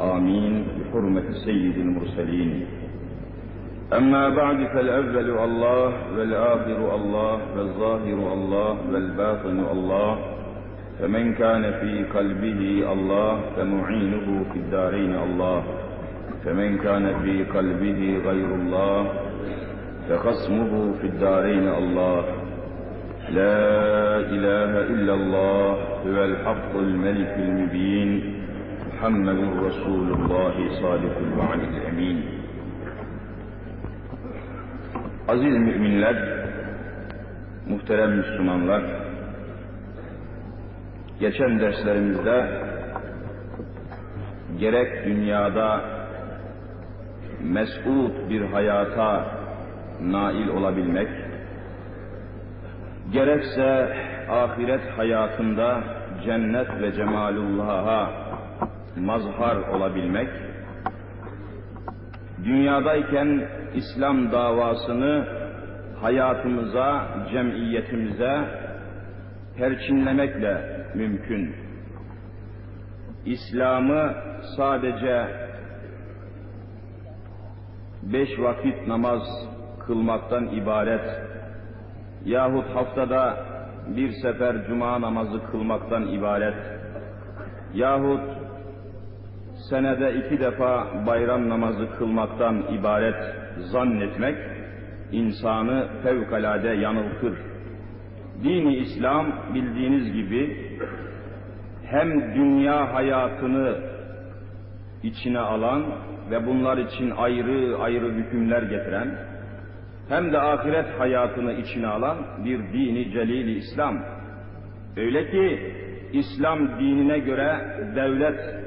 آمين بحرمة سيد المرسلين. أما بعد فالأول الله والآخر الله والظاهر الله والباطن الله. فمن كان في قلبه الله فمعينه في الدارين الله. فمن كان في قلبه غير الله فخصمه في الدارين الله. لا إله إلا الله هو الحق الملك المبين. محمد رسول الله صادق الوعد الأمين Aziz müminler, muhterem Müslümanlar, geçen derslerimizde gerek dünyada mesut bir hayata nail olabilmek, gerekse ahiret hayatında cennet ve cemalullah'a mazhar olabilmek, dünyadayken İslam davasını hayatımıza, cemiyetimize perçinlemekle mümkün. İslam'ı sadece beş vakit namaz kılmaktan ibaret yahut haftada bir sefer cuma namazı kılmaktan ibaret yahut senede iki defa bayram namazı kılmaktan ibaret zannetmek insanı fevkalade yanıltır. Dini İslam bildiğiniz gibi hem dünya hayatını içine alan ve bunlar için ayrı ayrı hükümler getiren hem de ahiret hayatını içine alan bir dini celili İslam. Öyle ki İslam dinine göre devlet,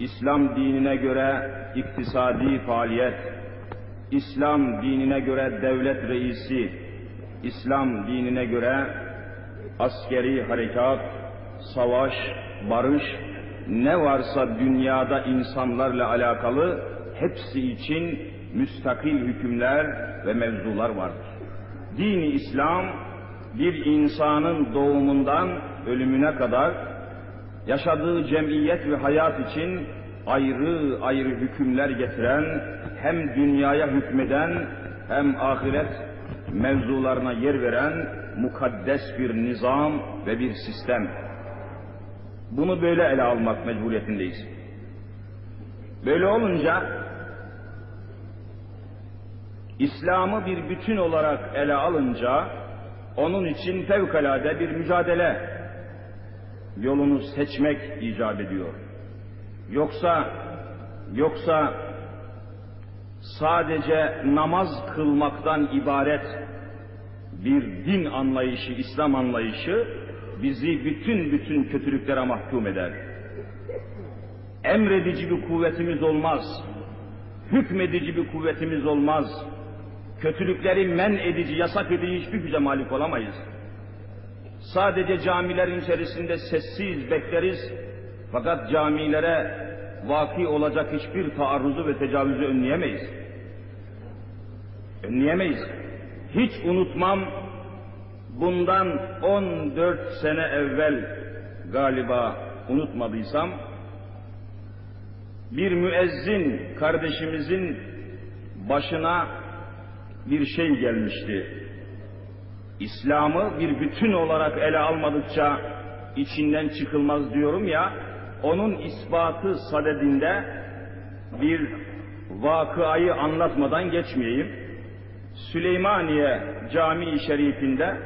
İslam dinine göre iktisadi faaliyet, İslam dinine göre devlet reisi, İslam dinine göre askeri harekat, savaş, barış, ne varsa dünyada insanlarla alakalı hepsi için müstakil hükümler ve mevzular vardır. Dini İslam bir insanın doğumundan ölümüne kadar yaşadığı cemiyet ve hayat için ayrı ayrı hükümler getiren, hem dünyaya hükmeden hem ahiret mevzularına yer veren mukaddes bir nizam ve bir sistem. Bunu böyle ele almak mecburiyetindeyiz. Böyle olunca İslam'ı bir bütün olarak ele alınca onun için fevkalade bir mücadele yolunu seçmek icap ediyor. Yoksa yoksa sadece namaz kılmaktan ibaret bir din anlayışı, İslam anlayışı bizi bütün bütün kötülüklere mahkum eder. Emredici bir kuvvetimiz olmaz. Hükmedici bir kuvvetimiz olmaz. Kötülükleri men edici, yasak edici hiçbir güce malik olamayız. Sadece camilerin içerisinde sessiz bekleriz. Fakat camilere vaki olacak hiçbir taarruzu ve tecavüzü önleyemeyiz. Önleyemeyiz. Hiç unutmam bundan 14 sene evvel galiba unutmadıysam bir müezzin kardeşimizin başına bir şey gelmişti. İslam'ı bir bütün olarak ele almadıkça içinden çıkılmaz diyorum ya, onun ispatı sadedinde bir vakıayı anlatmadan geçmeyeyim. Süleymaniye Camii Şerifinde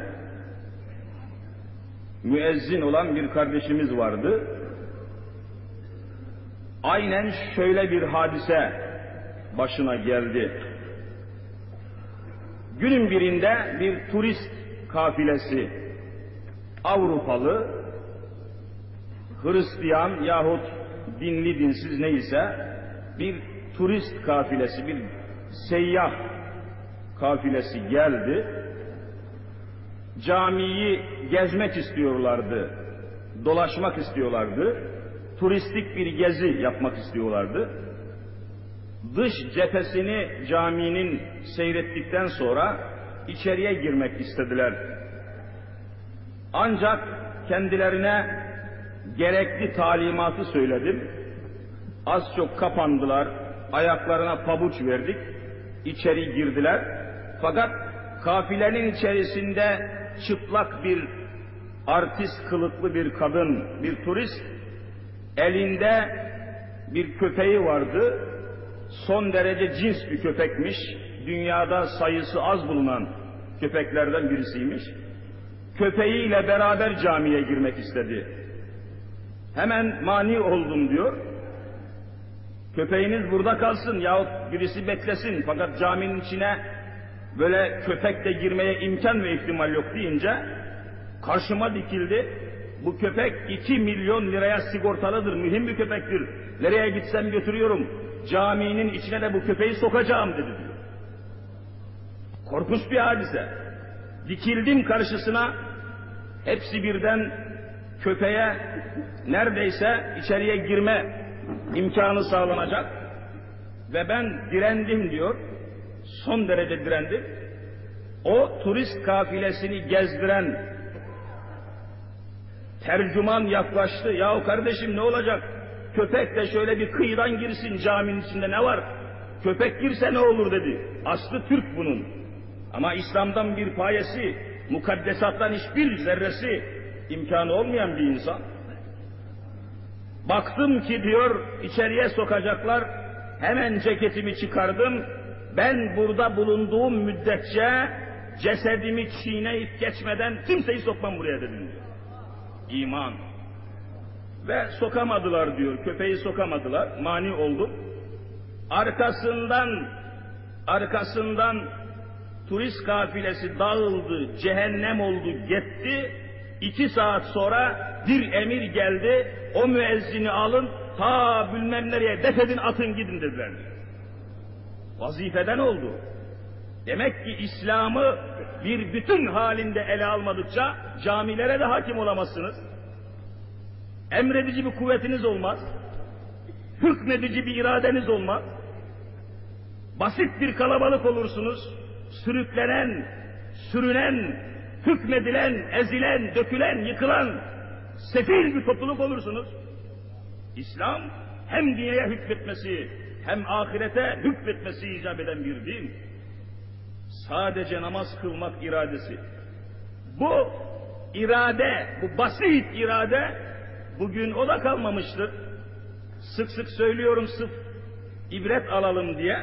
müezzin olan bir kardeşimiz vardı. Aynen şöyle bir hadise başına geldi. Günün birinde bir turist kafilesi Avrupalı Hristiyan yahut dinli dinsiz neyse bir turist kafilesi, bir seyyah kafilesi geldi. Camiyi gezmek istiyorlardı, dolaşmak istiyorlardı, turistik bir gezi yapmak istiyorlardı. Dış cephesini caminin seyrettikten sonra içeriye girmek istediler. Ancak kendilerine gerekli talimatı söyledim. Az çok kapandılar, ayaklarına pabuç verdik, içeri girdiler. Fakat kafilenin içerisinde çıplak bir artist kılıklı bir kadın, bir turist, elinde bir köpeği vardı. Son derece cins bir köpekmiş. Dünyada sayısı az bulunan köpeklerden birisiymiş. Köpeğiyle beraber camiye girmek istedi. Hemen mani oldum diyor. Köpeğiniz burada kalsın yahut birisi beklesin fakat caminin içine böyle köpek de girmeye imkan ve ihtimal yok deyince karşıma dikildi. Bu köpek iki milyon liraya sigortalıdır, mühim bir köpektir. Nereye gitsem götürüyorum. Caminin içine de bu köpeği sokacağım dedi. Korkunç bir hadise. Dikildim karşısına, hepsi birden köpeğe neredeyse içeriye girme imkanı sağlanacak. Ve ben direndim diyor, son derece direndim. O turist kafilesini gezdiren tercüman yaklaştı. Yahu kardeşim ne olacak? Köpek de şöyle bir kıyıdan girsin caminin içinde ne var? Köpek girse ne olur dedi. Aslı Türk bunun. Ama İslam'dan bir payesi, mukaddesattan hiçbir zerresi imkanı olmayan bir insan. Baktım ki diyor içeriye sokacaklar, hemen ceketimi çıkardım. Ben burada bulunduğum müddetçe cesedimi çiğneyip geçmeden kimseyi sokmam buraya dedim diyor. İman. Ve sokamadılar diyor, köpeği sokamadılar, mani oldum. Arkasından, arkasından turist kafilesi dağıldı, cehennem oldu, gitti. İki saat sonra bir emir geldi, o müezzini alın, ta bilmem nereye defedin atın gidin dediler. Vazifeden oldu. Demek ki İslam'ı bir bütün halinde ele almadıkça camilere de hakim olamazsınız. Emredici bir kuvvetiniz olmaz. Hükmedici bir iradeniz olmaz. Basit bir kalabalık olursunuz. Sürüklenen, sürünen, hükmedilen, ezilen, dökülen, yıkılan sefil bir topluluk olursunuz. İslam hem dineye hükmetmesi hem ahirete hükmetmesi icap eden bir din. Sadece namaz kılmak iradesi. Bu irade, bu basit irade bugün o da kalmamıştır. Sık sık söylüyorum sırf ibret alalım diye.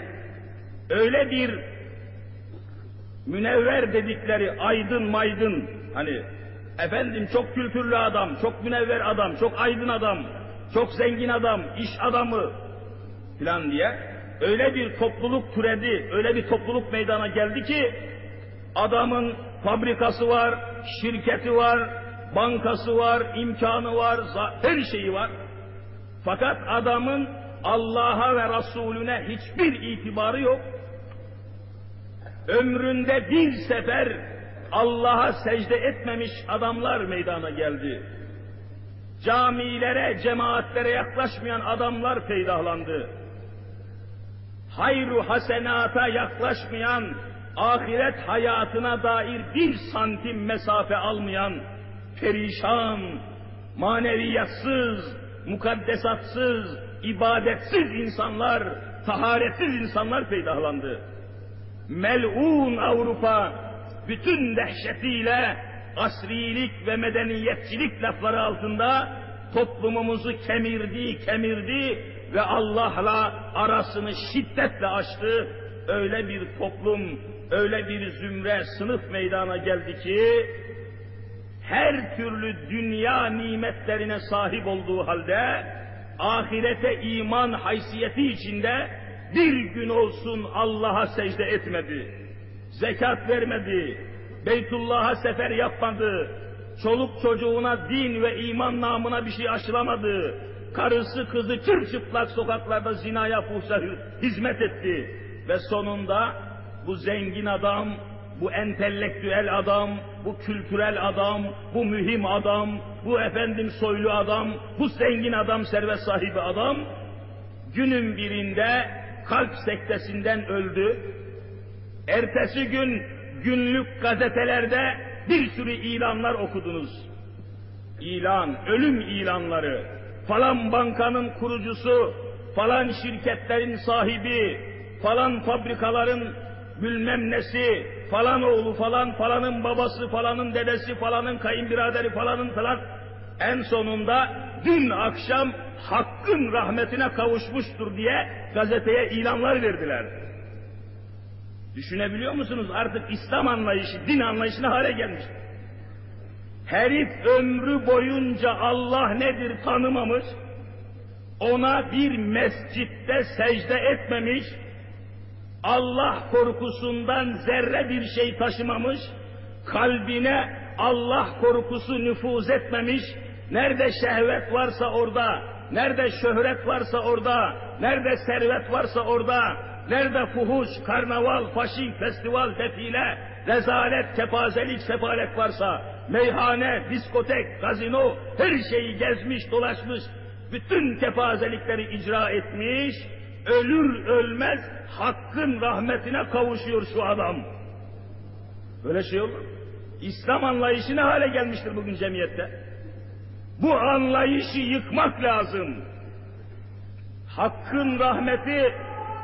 Öyle bir münevver dedikleri aydın maydın hani efendim çok kültürlü adam, çok münevver adam, çok aydın adam, çok zengin adam, iş adamı filan diye öyle bir topluluk türedi, öyle bir topluluk meydana geldi ki adamın fabrikası var, şirketi var, bankası var, imkanı var, her şeyi var. Fakat adamın Allah'a ve Resulüne hiçbir itibarı yok. Ömründe bir sefer Allah'a secde etmemiş adamlar meydana geldi. Camilere, cemaatlere yaklaşmayan adamlar peydahlandı. Hayru hasenata yaklaşmayan, ahiret hayatına dair bir santim mesafe almayan, perişan, maneviyatsız, mukaddesatsız, ibadetsiz insanlar, taharetsiz insanlar peydahlandı. Mel'un Avrupa bütün dehşetiyle asrilik ve medeniyetçilik lafları altında toplumumuzu kemirdi, kemirdi ve Allah'la arasını şiddetle açtı. Öyle bir toplum, öyle bir zümre, sınıf meydana geldi ki her türlü dünya nimetlerine sahip olduğu halde ahirete iman haysiyeti içinde bir gün olsun Allah'a secde etmedi. Zekat vermedi. Beytullah'a sefer yapmadı. Çoluk çocuğuna din ve iman namına bir şey aşılamadı. Karısı kızı çırçıplak sokaklarda zinaya fuhşa hizmet etti. Ve sonunda bu zengin adam, bu entelektüel adam, bu kültürel adam, bu mühim adam, bu efendim soylu adam, bu zengin adam, servet sahibi adam, günün birinde kalp sektesinden öldü. Ertesi gün günlük gazetelerde bir sürü ilanlar okudunuz. İlan, ölüm ilanları. Falan bankanın kurucusu falan şirketlerin sahibi, falan fabrikaların bilmem nesi, falan oğlu falan, falanın babası, falanın dedesi, falanın kayınbiraderi, falanın falan. En sonunda dün akşam hakkın rahmetine kavuşmuştur diye gazeteye ilanlar verdiler. Düşünebiliyor musunuz? Artık İslam anlayışı, din anlayışı ne hale gelmiş. Herif ömrü boyunca Allah nedir tanımamış, ona bir mescitte secde etmemiş, Allah korkusundan zerre bir şey taşımamış, kalbine Allah korkusu nüfuz etmemiş, nerede şehvet varsa orada, nerede şöhret varsa orada, nerede servet varsa orada, nerede fuhuş, karnaval, faşi, festival, defile, rezalet, kepazelik, sefalet varsa, meyhane, diskotek, gazino, her şeyi gezmiş, dolaşmış, bütün kepazelikleri icra etmiş, ölür ölmez hakkın rahmetine kavuşuyor şu adam. Böyle şey olur İslam anlayışı ne hale gelmiştir bugün cemiyette? Bu anlayışı yıkmak lazım. Hakkın rahmeti,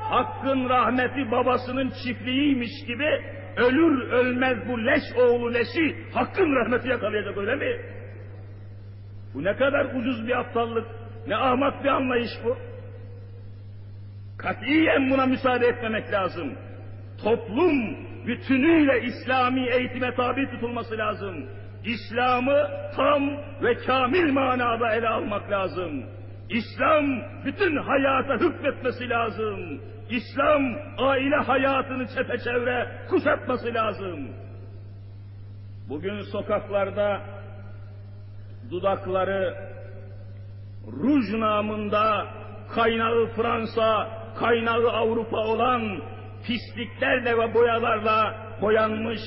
hakkın rahmeti babasının çiftliğiymiş gibi ölür ölmez bu leş oğlu leşi hakkın rahmeti yakalayacak öyle mi? Bu ne kadar ucuz bir aptallık, ne ahmak bir anlayış bu. Katiyen buna müsaade etmemek lazım. Toplum bütünüyle İslami eğitime tabi tutulması lazım. İslam'ı tam ve kamil manada ele almak lazım. İslam bütün hayata hükmetmesi lazım. İslam aile hayatını çepeçevre kuşatması lazım. Bugün sokaklarda dudakları ruj namında kaynağı Fransa, kaynağı Avrupa olan pisliklerle ve boyalarla boyanmış,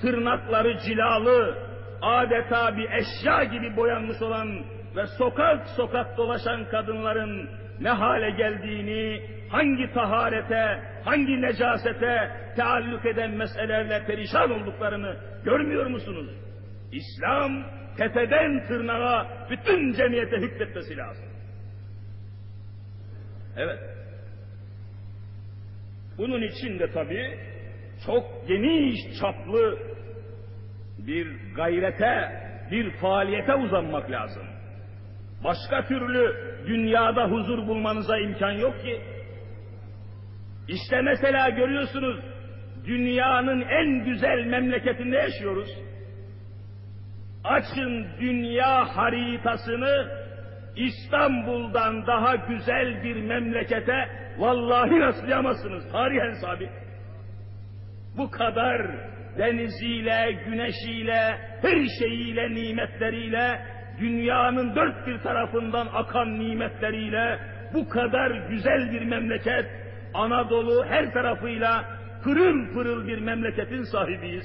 tırnakları cilalı, adeta bir eşya gibi boyanmış olan ve sokak sokak dolaşan kadınların ne hale geldiğini, hangi taharete, hangi necasete taalluk eden meselelerle perişan olduklarını görmüyor musunuz? İslam tepeden tırnağa bütün cemiyete hükmetmesi lazım. Evet. Bunun için de tabii çok geniş çaplı bir gayrete, bir faaliyete uzanmak lazım. Başka türlü dünyada huzur bulmanıza imkan yok ki. İşte mesela görüyorsunuz, dünyanın en güzel memleketinde yaşıyoruz. Açın dünya haritasını, İstanbul'dan daha güzel bir memlekete vallahi rastlayamazsınız. Tarihen sabit. Bu kadar deniziyle, güneşiyle, her şeyiyle, nimetleriyle, dünyanın dört bir tarafından akan nimetleriyle, bu kadar güzel bir memleket, Anadolu her tarafıyla pırıl pırıl bir memleketin sahibiyiz.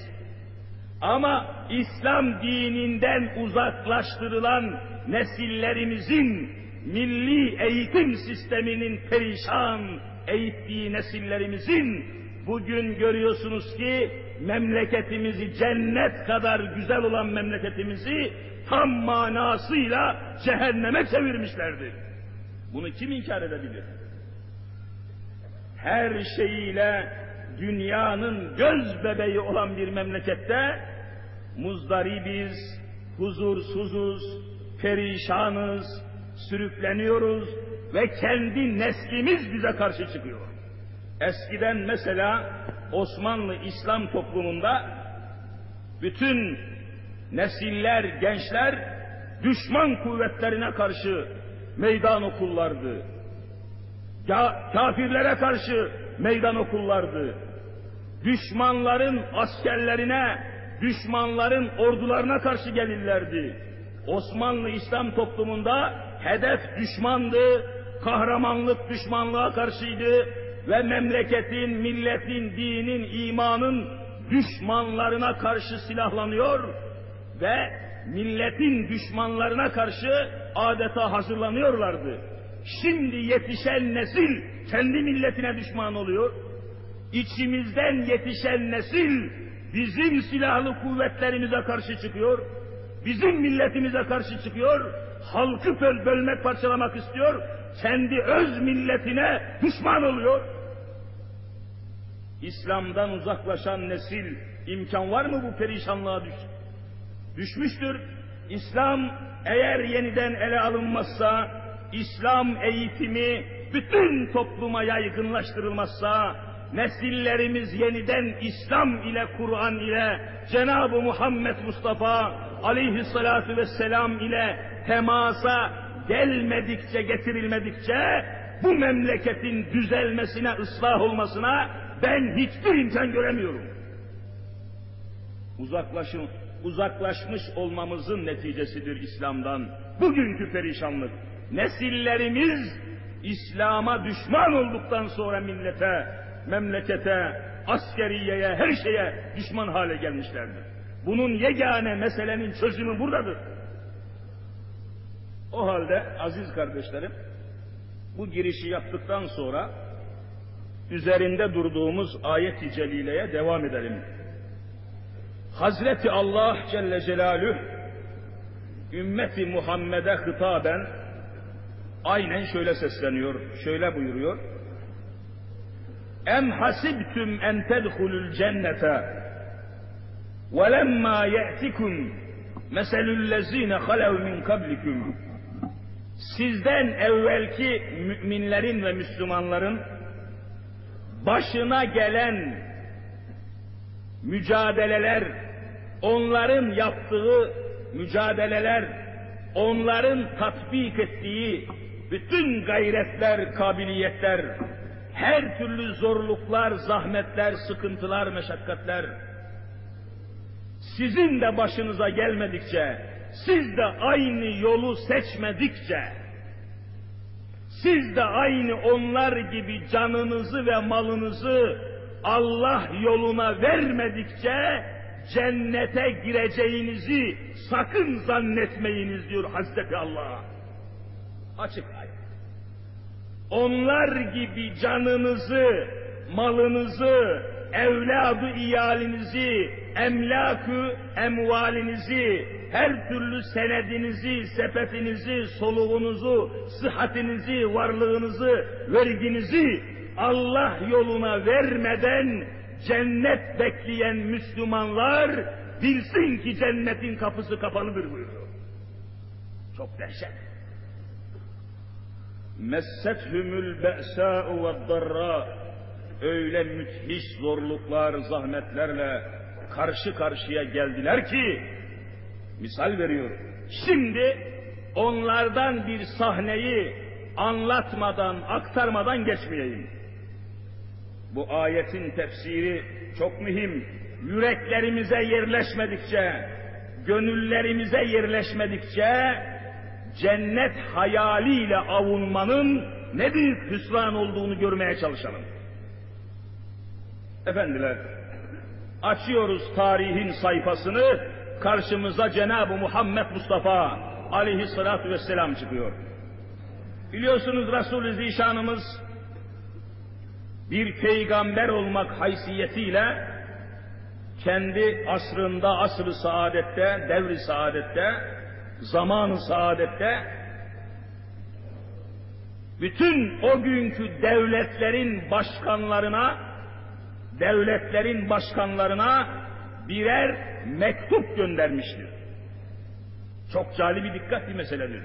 Ama İslam dininden uzaklaştırılan nesillerimizin milli eğitim sisteminin perişan eğittiği nesillerimizin bugün görüyorsunuz ki memleketimizi cennet kadar güzel olan memleketimizi tam manasıyla cehenneme çevirmişlerdir. Bunu kim inkar edebilir? Her şeyiyle dünyanın göz bebeği olan bir memlekette muzdaribiz, huzursuzuz, perişanız, sürükleniyoruz ve kendi neslimiz bize karşı çıkıyor. Eskiden mesela Osmanlı İslam toplumunda bütün nesiller, gençler düşman kuvvetlerine karşı meydan okullardı. Ka kafirlere karşı meydan okullardı. Düşmanların askerlerine, düşmanların ordularına karşı gelirlerdi. Osmanlı İslam toplumunda hedef düşmandı, kahramanlık düşmanlığa karşıydı ve memleketin, milletin, dinin, imanın düşmanlarına karşı silahlanıyor ve milletin düşmanlarına karşı adeta hazırlanıyorlardı. Şimdi yetişen nesil kendi milletine düşman oluyor. İçimizden yetişen nesil bizim silahlı kuvvetlerimize karşı çıkıyor. Bizim milletimize karşı çıkıyor. Halkı böl bölmek, parçalamak istiyor. kendi öz milletine düşman oluyor. İslam'dan uzaklaşan nesil imkan var mı bu perişanlığa düş düşmüştür. İslam eğer yeniden ele alınmazsa, İslam eğitimi bütün topluma yaygınlaştırılmazsa, nesillerimiz yeniden İslam ile, Kur'an ile, Cenab-ı Muhammed Mustafa aleyhissalatu vesselam ile temasa gelmedikçe, getirilmedikçe, bu memleketin düzelmesine, ıslah olmasına ben hiçbir imkan göremiyorum. Uzaklaşın, uzaklaşmış olmamızın neticesidir İslam'dan. Bugünkü perişanlık. Nesillerimiz İslam'a düşman olduktan sonra millete, memlekete, askeriyeye, her şeye düşman hale gelmişlerdir. Bunun yegane meselenin çözümü buradadır. O halde aziz kardeşlerim, bu girişi yaptıktan sonra üzerinde durduğumuz ayet-i celileye devam edelim. Hazreti Allah Celle Celaluhu ümmeti Muhammed'e hitaben aynen şöyle sesleniyor, şöyle buyuruyor. Em hasibtum en tedhulul cennete ve lemma ye'tikum meselüllezine halev min kablikum sizden evvelki müminlerin ve Müslümanların başına gelen mücadeleler, onların yaptığı mücadeleler, onların tatbik ettiği bütün gayretler, kabiliyetler, her türlü zorluklar, zahmetler, sıkıntılar, meşakkatler, sizin de başınıza gelmedikçe, siz de aynı yolu seçmedikçe, siz de aynı onlar gibi canınızı ve malınızı Allah yoluna vermedikçe cennete gireceğinizi sakın zannetmeyiniz diyor Hazreti Allah. Açık ayet. Onlar gibi canınızı, malınızı, evladı iyalinizi, emlakı, emvalinizi, her türlü senedinizi, sepetinizi, soluğunuzu, sıhhatinizi, varlığınızı, verginizi Allah yoluna vermeden cennet bekleyen Müslümanlar bilsin ki cennetin kapısı kapalıdır buyuruyor. Çok dehşet. Messethumul be'sâ'u ve darrâ öyle müthiş zorluklar, zahmetlerle karşı karşıya geldiler ki misal veriyor. Şimdi onlardan bir sahneyi anlatmadan, aktarmadan geçmeyeyim. Bu ayetin tefsiri çok mühim. Yüreklerimize yerleşmedikçe, gönüllerimize yerleşmedikçe cennet hayaliyle avunmanın ne büyük hüsran olduğunu görmeye çalışalım. Efendiler, açıyoruz tarihin sayfasını, karşımıza Cenab-ı Muhammed Mustafa aleyhissalatü vesselam çıkıyor. Biliyorsunuz Resul-i Zişanımız bir peygamber olmak haysiyetiyle kendi asrında, asr-ı saadette, devri saadette, zamanı saadette bütün o günkü devletlerin başkanlarına devletlerin başkanlarına birer mektup göndermiştir. Çok cali bir dikkat bir meseledir.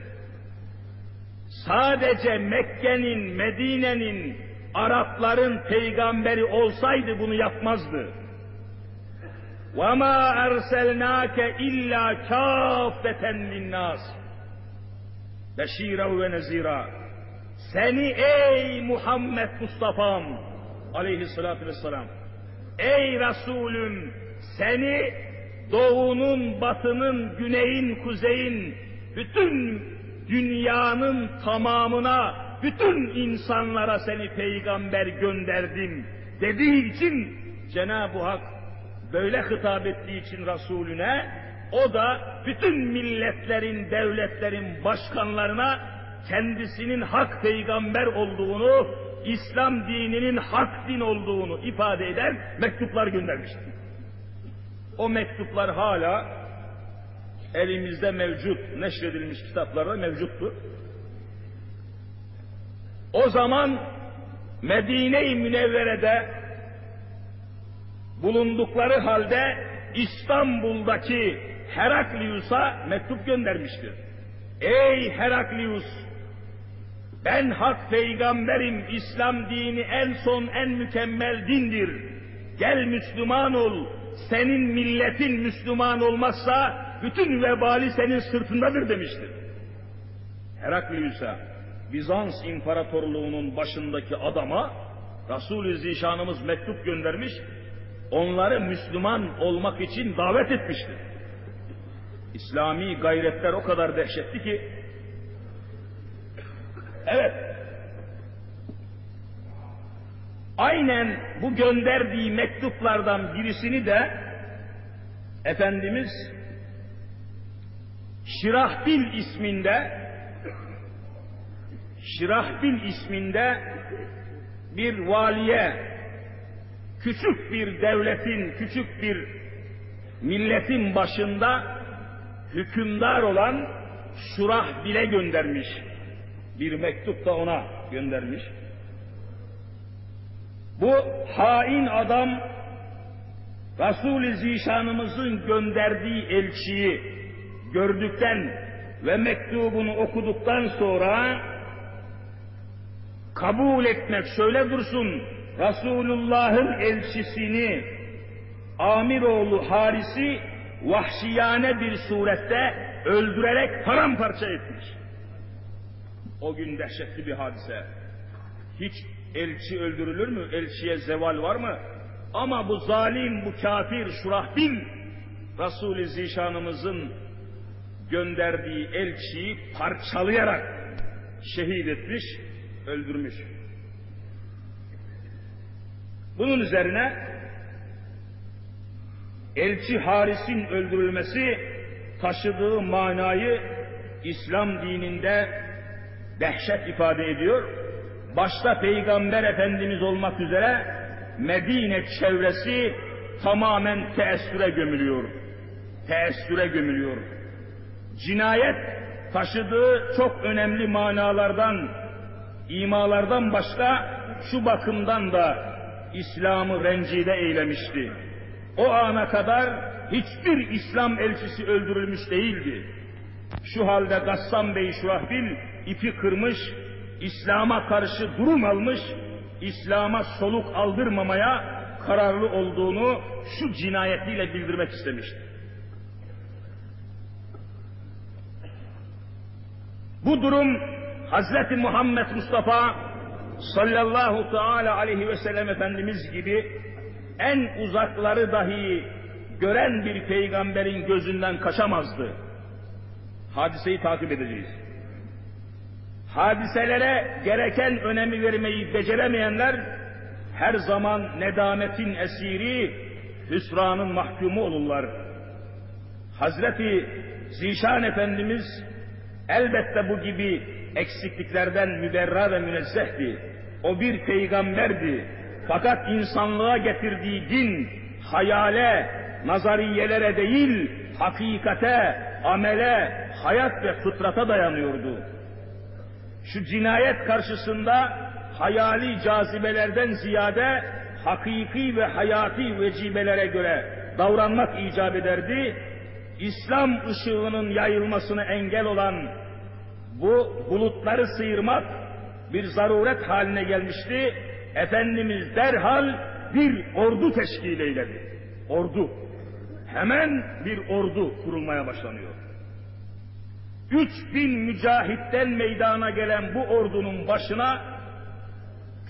Sadece Mekke'nin, Medine'nin, Arapların peygamberi olsaydı bunu yapmazdı. وَمَا أَرْسَلْنَاكَ إِلَّا كَافَّةً لِلنَّاسِ Beşira ve nezira. Seni ey Muhammed Mustafa'm aleyhissalatü vesselam. Ey Resulüm seni doğunun, batının, güneyin, kuzeyin, bütün dünyanın tamamına, bütün insanlara seni peygamber gönderdim dediği için Cenab-ı Hak böyle hitap ettiği için Resulüne o da bütün milletlerin, devletlerin başkanlarına kendisinin hak peygamber olduğunu, İslam dininin hak din olduğunu ifade eden mektuplar göndermiştir. O mektuplar hala elimizde mevcut, neşredilmiş kitaplarda mevcuttur. O zaman Medine-i Münevvere'de bulundukları halde İstanbul'daki Heraklius'a mektup göndermiştir. Ey Heraklius! Ben hak peygamberim, İslam dini en son en mükemmel dindir. Gel Müslüman ol, senin milletin Müslüman olmazsa bütün vebali senin sırtındadır demiştir. Heraklius'a, Bizans İmparatorluğu'nun başındaki adama Resul-i Zişanımız mektup göndermiş, onları Müslüman olmak için davet etmiştir. İslami gayretler o kadar dehşetli ki, evet, aynen bu gönderdiği mektuplardan birisini de Efendimiz Şirahbil isminde Şirahbil isminde bir valiye küçük bir devletin, küçük bir milletin başında hükümdar olan Şurahbil'e göndermiş. Bir mektup da ona göndermiş. Bu hain adam Resul-i Zişanımızın gönderdiği elçiyi gördükten ve mektubunu okuduktan sonra kabul etmek şöyle dursun Resulullah'ın elçisini Amiroğlu Haris'i vahşiyane bir surette öldürerek paramparça etmiş. O gün dehşetli bir hadise. Hiç elçi öldürülür mü? Elçiye zeval var mı? Ama bu zalim, bu kafir Şurahbil Resul-i Zişanımızın gönderdiği elçiyi parçalayarak şehit etmiş, öldürmüş. Bunun üzerine elçi Haris'in öldürülmesi taşıdığı manayı İslam dininde dehşet ifade ediyor. Başta Peygamber Efendimiz olmak üzere Medine çevresi tamamen teessüre gömülüyor. Teessüre gömülüyor. Cinayet taşıdığı çok önemli manalardan, imalardan başka şu bakımdan da İslam'ı rencide eylemişti. O ana kadar hiçbir İslam elçisi öldürülmüş değildi. Şu halde Gassam Bey Şurahbil ipi kırmış, İslam'a karşı durum almış, İslam'a soluk aldırmamaya kararlı olduğunu şu cinayetiyle bildirmek istemişti. Bu durum Hazreti Muhammed Mustafa sallallahu teala aleyhi ve sellem Efendimiz gibi en uzakları dahi gören bir peygamberin gözünden kaçamazdı. Hadiseyi takip edeceğiz. Hadiselere gereken önemi vermeyi beceremeyenler her zaman nedametin esiri, hüsranın mahkumu olurlar. Hazreti Zişan Efendimiz elbette bu gibi eksikliklerden müberra ve münezzehti. O bir peygamberdi fakat insanlığa getirdiği din, hayale, nazariyelere değil, hakikate, amele, hayat ve fıtrata dayanıyordu. Şu cinayet karşısında hayali cazibelerden ziyade hakiki ve hayati vecibelere göre davranmak icap ederdi. İslam ışığının yayılmasını engel olan bu bulutları sıyırmak bir zaruret haline gelmişti Efendimiz derhal bir ordu teşkil eyledi. Ordu. Hemen bir ordu kurulmaya başlanıyor. Üç bin mücahitten meydana gelen bu ordunun başına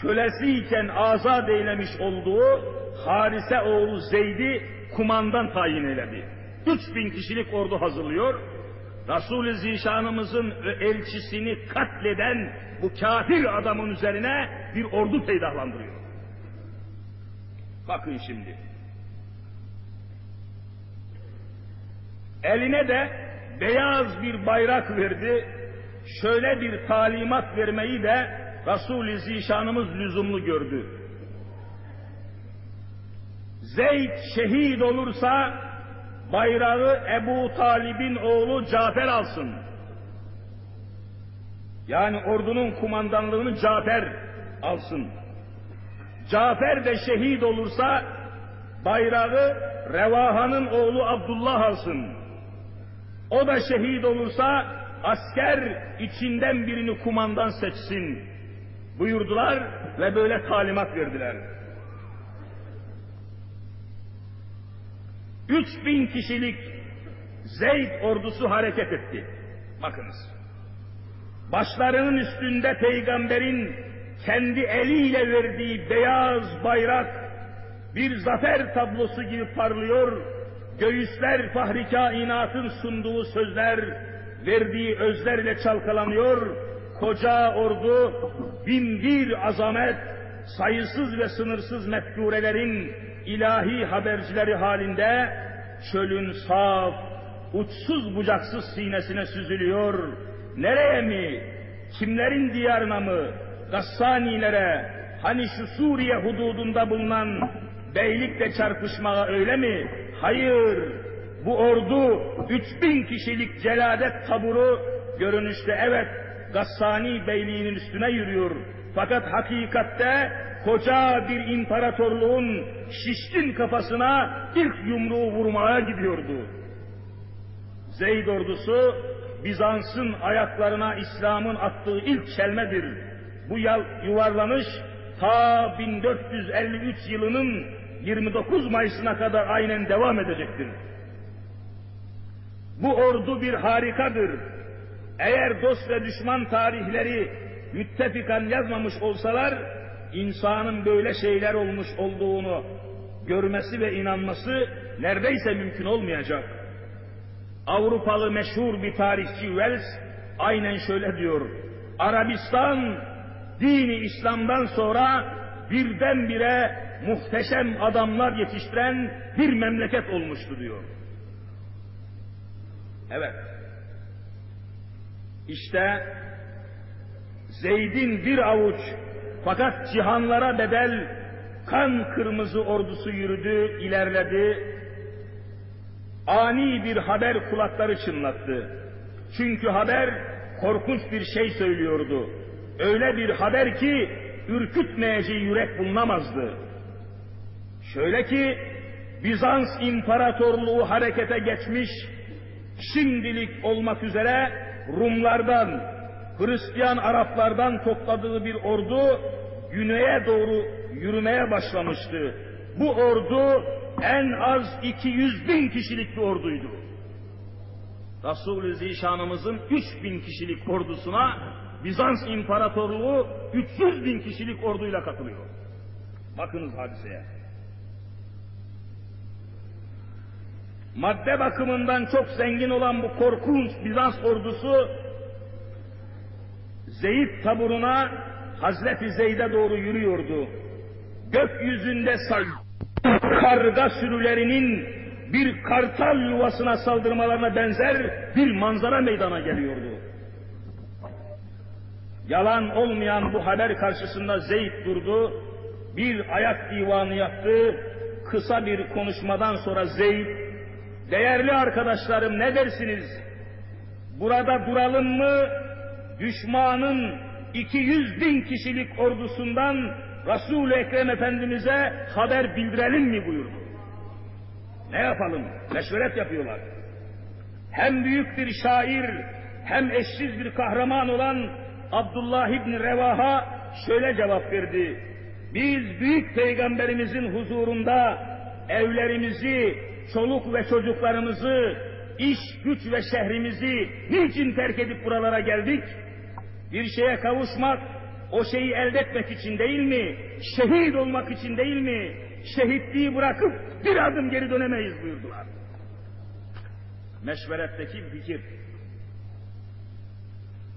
kölesiyken azat eylemiş olduğu Harise oğlu Zeyd'i kumandan tayin eyledi. Üç bin kişilik ordu hazırlıyor. Resul-i Zişanımızın elçisini katleden bu kafir adamın üzerine bir ordu peydahlandırıyor. Bakın şimdi. Eline de beyaz bir bayrak verdi. Şöyle bir talimat vermeyi de Resul-i Zişanımız lüzumlu gördü. Zeyd şehit olursa bayrağı Ebu Talib'in oğlu Cafer alsın. Yani ordunun kumandanlığını Cafer alsın. Cafer de şehit olursa bayrağı Revaha'nın oğlu Abdullah alsın. O da şehit olursa asker içinden birini kumandan seçsin buyurdular ve böyle talimat verdiler. Üç bin kişilik Zeyd ordusu hareket etti. Bakınız. Başlarının üstünde peygamberin kendi eliyle verdiği beyaz bayrak bir zafer tablosu gibi parlıyor. Göğüsler fahri kainatın sunduğu sözler, verdiği özlerle çalkalanıyor. Koca ordu bin bir azamet, sayısız ve sınırsız mefkurelerin ilahi habercileri halinde çölün saf, uçsuz bucaksız sinesine süzülüyor. Nereye mi? Kimlerin diyarına mı? Gassanilere, hani şu Suriye hududunda bulunan beylikle çarpışmaya öyle mi? Hayır. Bu ordu 3000 kişilik celadet taburu görünüşte evet Gassani beyliğinin üstüne yürüyor. Fakat hakikatte koca bir imparatorluğun şişkin kafasına ilk yumruğu vurmaya gidiyordu. Zeyd ordusu Bizans'ın ayaklarına İslam'ın attığı ilk çelmedir. Bu yuvarlanış ta 1453 yılının 29 Mayıs'ına kadar aynen devam edecektir. Bu ordu bir harikadır. Eğer dost ve düşman tarihleri müttefikan yazmamış olsalar, insanın böyle şeyler olmuş olduğunu görmesi ve inanması neredeyse mümkün olmayacak. Avrupalı meşhur bir tarihçi Wells aynen şöyle diyor. Arabistan dini İslam'dan sonra birdenbire muhteşem adamlar yetiştiren bir memleket olmuştu diyor. Evet. İşte Zeyd'in bir avuç fakat cihanlara bedel kan kırmızı ordusu yürüdü, ilerledi. Ani bir haber kulakları çınlattı. Çünkü haber korkunç bir şey söylüyordu. Öyle bir haber ki ürkütmeyeceği yürek bulunamazdı. Şöyle ki Bizans İmparatorluğu harekete geçmiş, şimdilik olmak üzere Rumlardan, Hristiyan Araplardan topladığı bir ordu güneye doğru yürümeye başlamıştı. Bu ordu en az 200 bin kişilik bir orduydu. Resul-i Zişanımızın 3 bin kişilik ordusuna Bizans İmparatorluğu 300 bin kişilik orduyla katılıyor. Bakınız hadiseye. Madde bakımından çok zengin olan bu korkunç Bizans ordusu Zeyd taburuna Hazreti Zeyd'e doğru yürüyordu. Gökyüzünde say karga sürülerinin bir kartal yuvasına saldırmalarına benzer bir manzara meydana geliyordu. Yalan olmayan bu haber karşısında Zeyd durdu, bir ayak divanı yaptı, kısa bir konuşmadan sonra Zeyd, değerli arkadaşlarım ne dersiniz? Burada duralım mı? Düşmanın 200 bin kişilik ordusundan Resul-i Ekrem Efendimiz'e haber bildirelim mi buyurdu. Ne yapalım? Meşveret yapıyorlar. Hem büyük bir şair, hem eşsiz bir kahraman olan Abdullah İbni Revaha şöyle cevap verdi. Biz büyük peygamberimizin huzurunda evlerimizi, çoluk ve çocuklarımızı, iş, güç ve şehrimizi niçin terk edip buralara geldik? Bir şeye kavuşmak, o şeyi elde etmek için değil mi? Şehit olmak için değil mi? Şehitliği bırakıp bir adım geri dönemeyiz buyurdular. Meşveretteki fikir.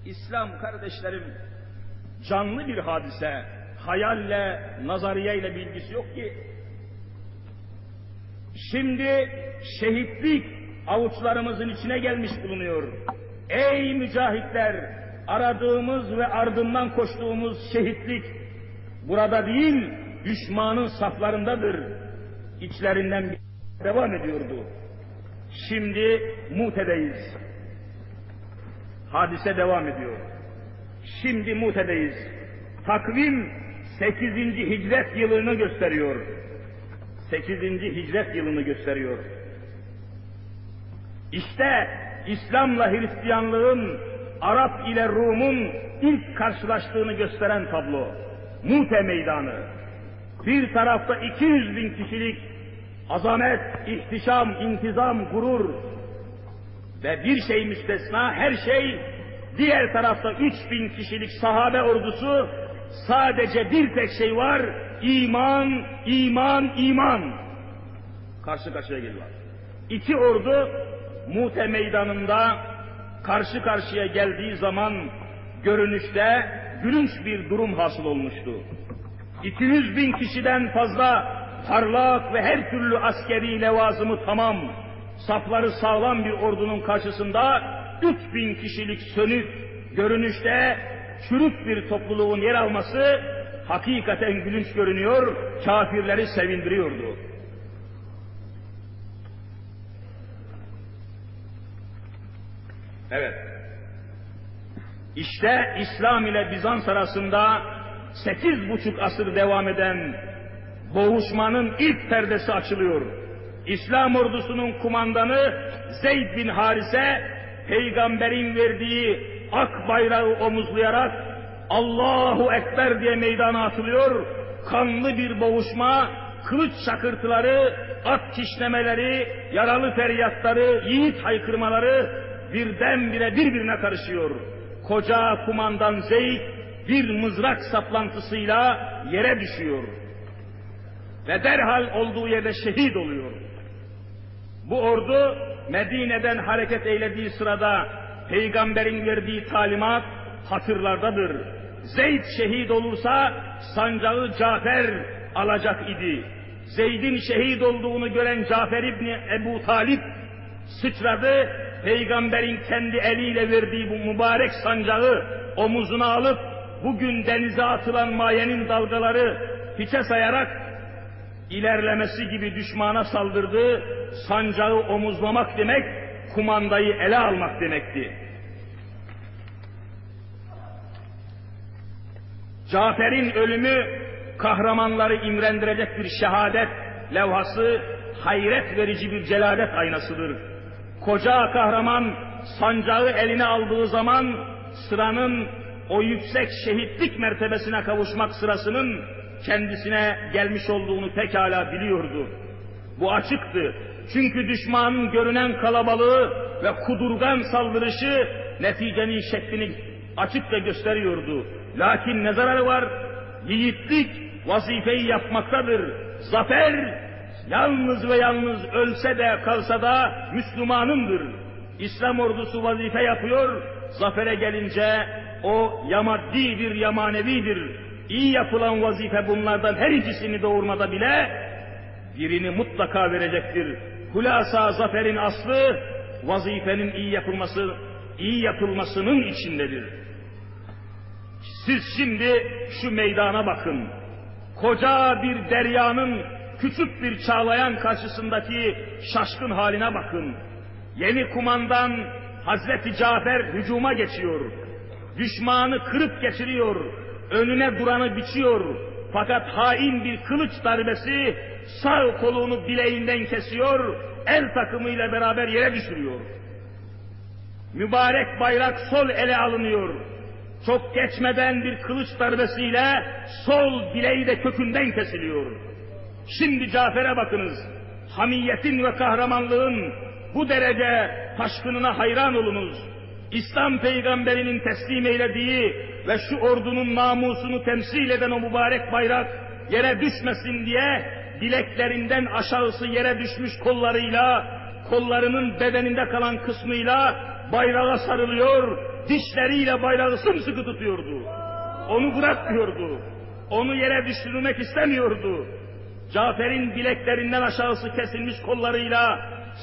İslam kardeşlerim canlı bir hadise, hayalle, nazariyeyle bilgisi yok ki. Şimdi şehitlik avuçlarımızın içine gelmiş bulunuyor. Ey mücahitler, aradığımız ve ardından koştuğumuz şehitlik burada değil, düşmanın saflarındadır. İçlerinden bir devam ediyordu. Şimdi Mute'deyiz. Hadise devam ediyor. Şimdi Mute'deyiz. Takvim 8. hicret yılını gösteriyor. 8. hicret yılını gösteriyor. İşte İslam'la Hristiyanlığın, Arap ile Rum'un ilk karşılaştığını gösteren tablo. Mute meydanı. Bir tarafta 200 bin kişilik azamet, ihtişam, intizam, gurur ve bir şey müstesna her şey diğer tarafta 3 bin kişilik sahabe ordusu sadece bir tek şey var iman, iman, iman. Karşı karşıya geliyorlar. İki ordu Mute meydanında karşı karşıya geldiği zaman görünüşte gülünç bir durum hasıl olmuştu. 200 bin kişiden fazla parlak ve her türlü askeri levazımı tamam, safları sağlam bir ordunun karşısında 3000 kişilik sönük, görünüşte çürük bir topluluğun yer alması hakikaten gülünç görünüyor, kafirleri sevindiriyordu. Evet. İşte İslam ile Bizans arasında sekiz buçuk asır devam eden boğuşmanın ilk perdesi açılıyor. İslam ordusunun kumandanı Zeyd bin Harise peygamberin verdiği ak bayrağı omuzlayarak Allahu Ekber diye meydana atılıyor. Kanlı bir boğuşma, kılıç çakırtıları, at kişnemeleri, yaralı feryatları, yiğit haykırmaları birdenbire birbirine karışıyor. Koca kumandan Zeyd bir mızrak saplantısıyla yere düşüyor. Ve derhal olduğu yerde şehit oluyor. Bu ordu Medine'den hareket eylediği sırada peygamberin verdiği talimat hatırlardadır. Zeyd şehit olursa sancağı Cafer alacak idi. Zeyd'in şehit olduğunu gören Cafer İbni Ebu Talip sıçradı, peygamberin kendi eliyle verdiği bu mübarek sancağı omuzuna alıp bugün denize atılan mayenin dalgaları hiçe sayarak ilerlemesi gibi düşmana saldırdı, sancağı omuzlamak demek, kumandayı ele almak demekti. Cafer'in ölümü kahramanları imrendirecek bir şehadet levhası, hayret verici bir celalet aynasıdır. Koca kahraman sancağı eline aldığı zaman sıranın o yüksek şehitlik mertebesine kavuşmak sırasının kendisine gelmiş olduğunu pekala biliyordu. Bu açıktı. Çünkü düşmanın görünen kalabalığı ve kudurgan saldırışı neticenin şeklini açıkça gösteriyordu. Lakin ne zararı var? Yiğitlik vazifeyi yapmaktadır. Zafer yalnız ve yalnız ölse de kalsa da Müslümanındır. İslam ordusu vazife yapıyor, zafere gelince o yamaddi bir yamanevidir. İyi yapılan vazife bunlardan her ikisini doğurmada bile birini mutlaka verecektir. Hulasa zaferin aslı vazifenin iyi yapılması, iyi yapılmasının içindedir. Siz şimdi şu meydana bakın. Koca bir deryanın küçük bir çağlayan karşısındaki şaşkın haline bakın. Yeni kumandan Hazreti Cafer hücuma geçiyor. Düşmanı kırıp geçiriyor. Önüne duranı biçiyor. Fakat hain bir kılıç darbesi sağ kolunu bileğinden kesiyor. El takımıyla beraber yere düşürüyor. Mübarek bayrak sol ele alınıyor. Çok geçmeden bir kılıç darbesiyle sol bileği de kökünden kesiliyor. Şimdi Cafer'e bakınız. Hamiyetin ve kahramanlığın bu derece taşkınına hayran olunuz. İslam peygamberinin teslim eylediği ve şu ordunun namusunu temsil eden o mübarek bayrak yere düşmesin diye bileklerinden aşağısı yere düşmüş kollarıyla, kollarının bedeninde kalan kısmıyla bayrağa sarılıyor, dişleriyle bayrağı sımsıkı tutuyordu. Onu bırakmıyordu. Onu yere düşürmek istemiyordu. Cafer'in bileklerinden aşağısı kesilmiş kollarıyla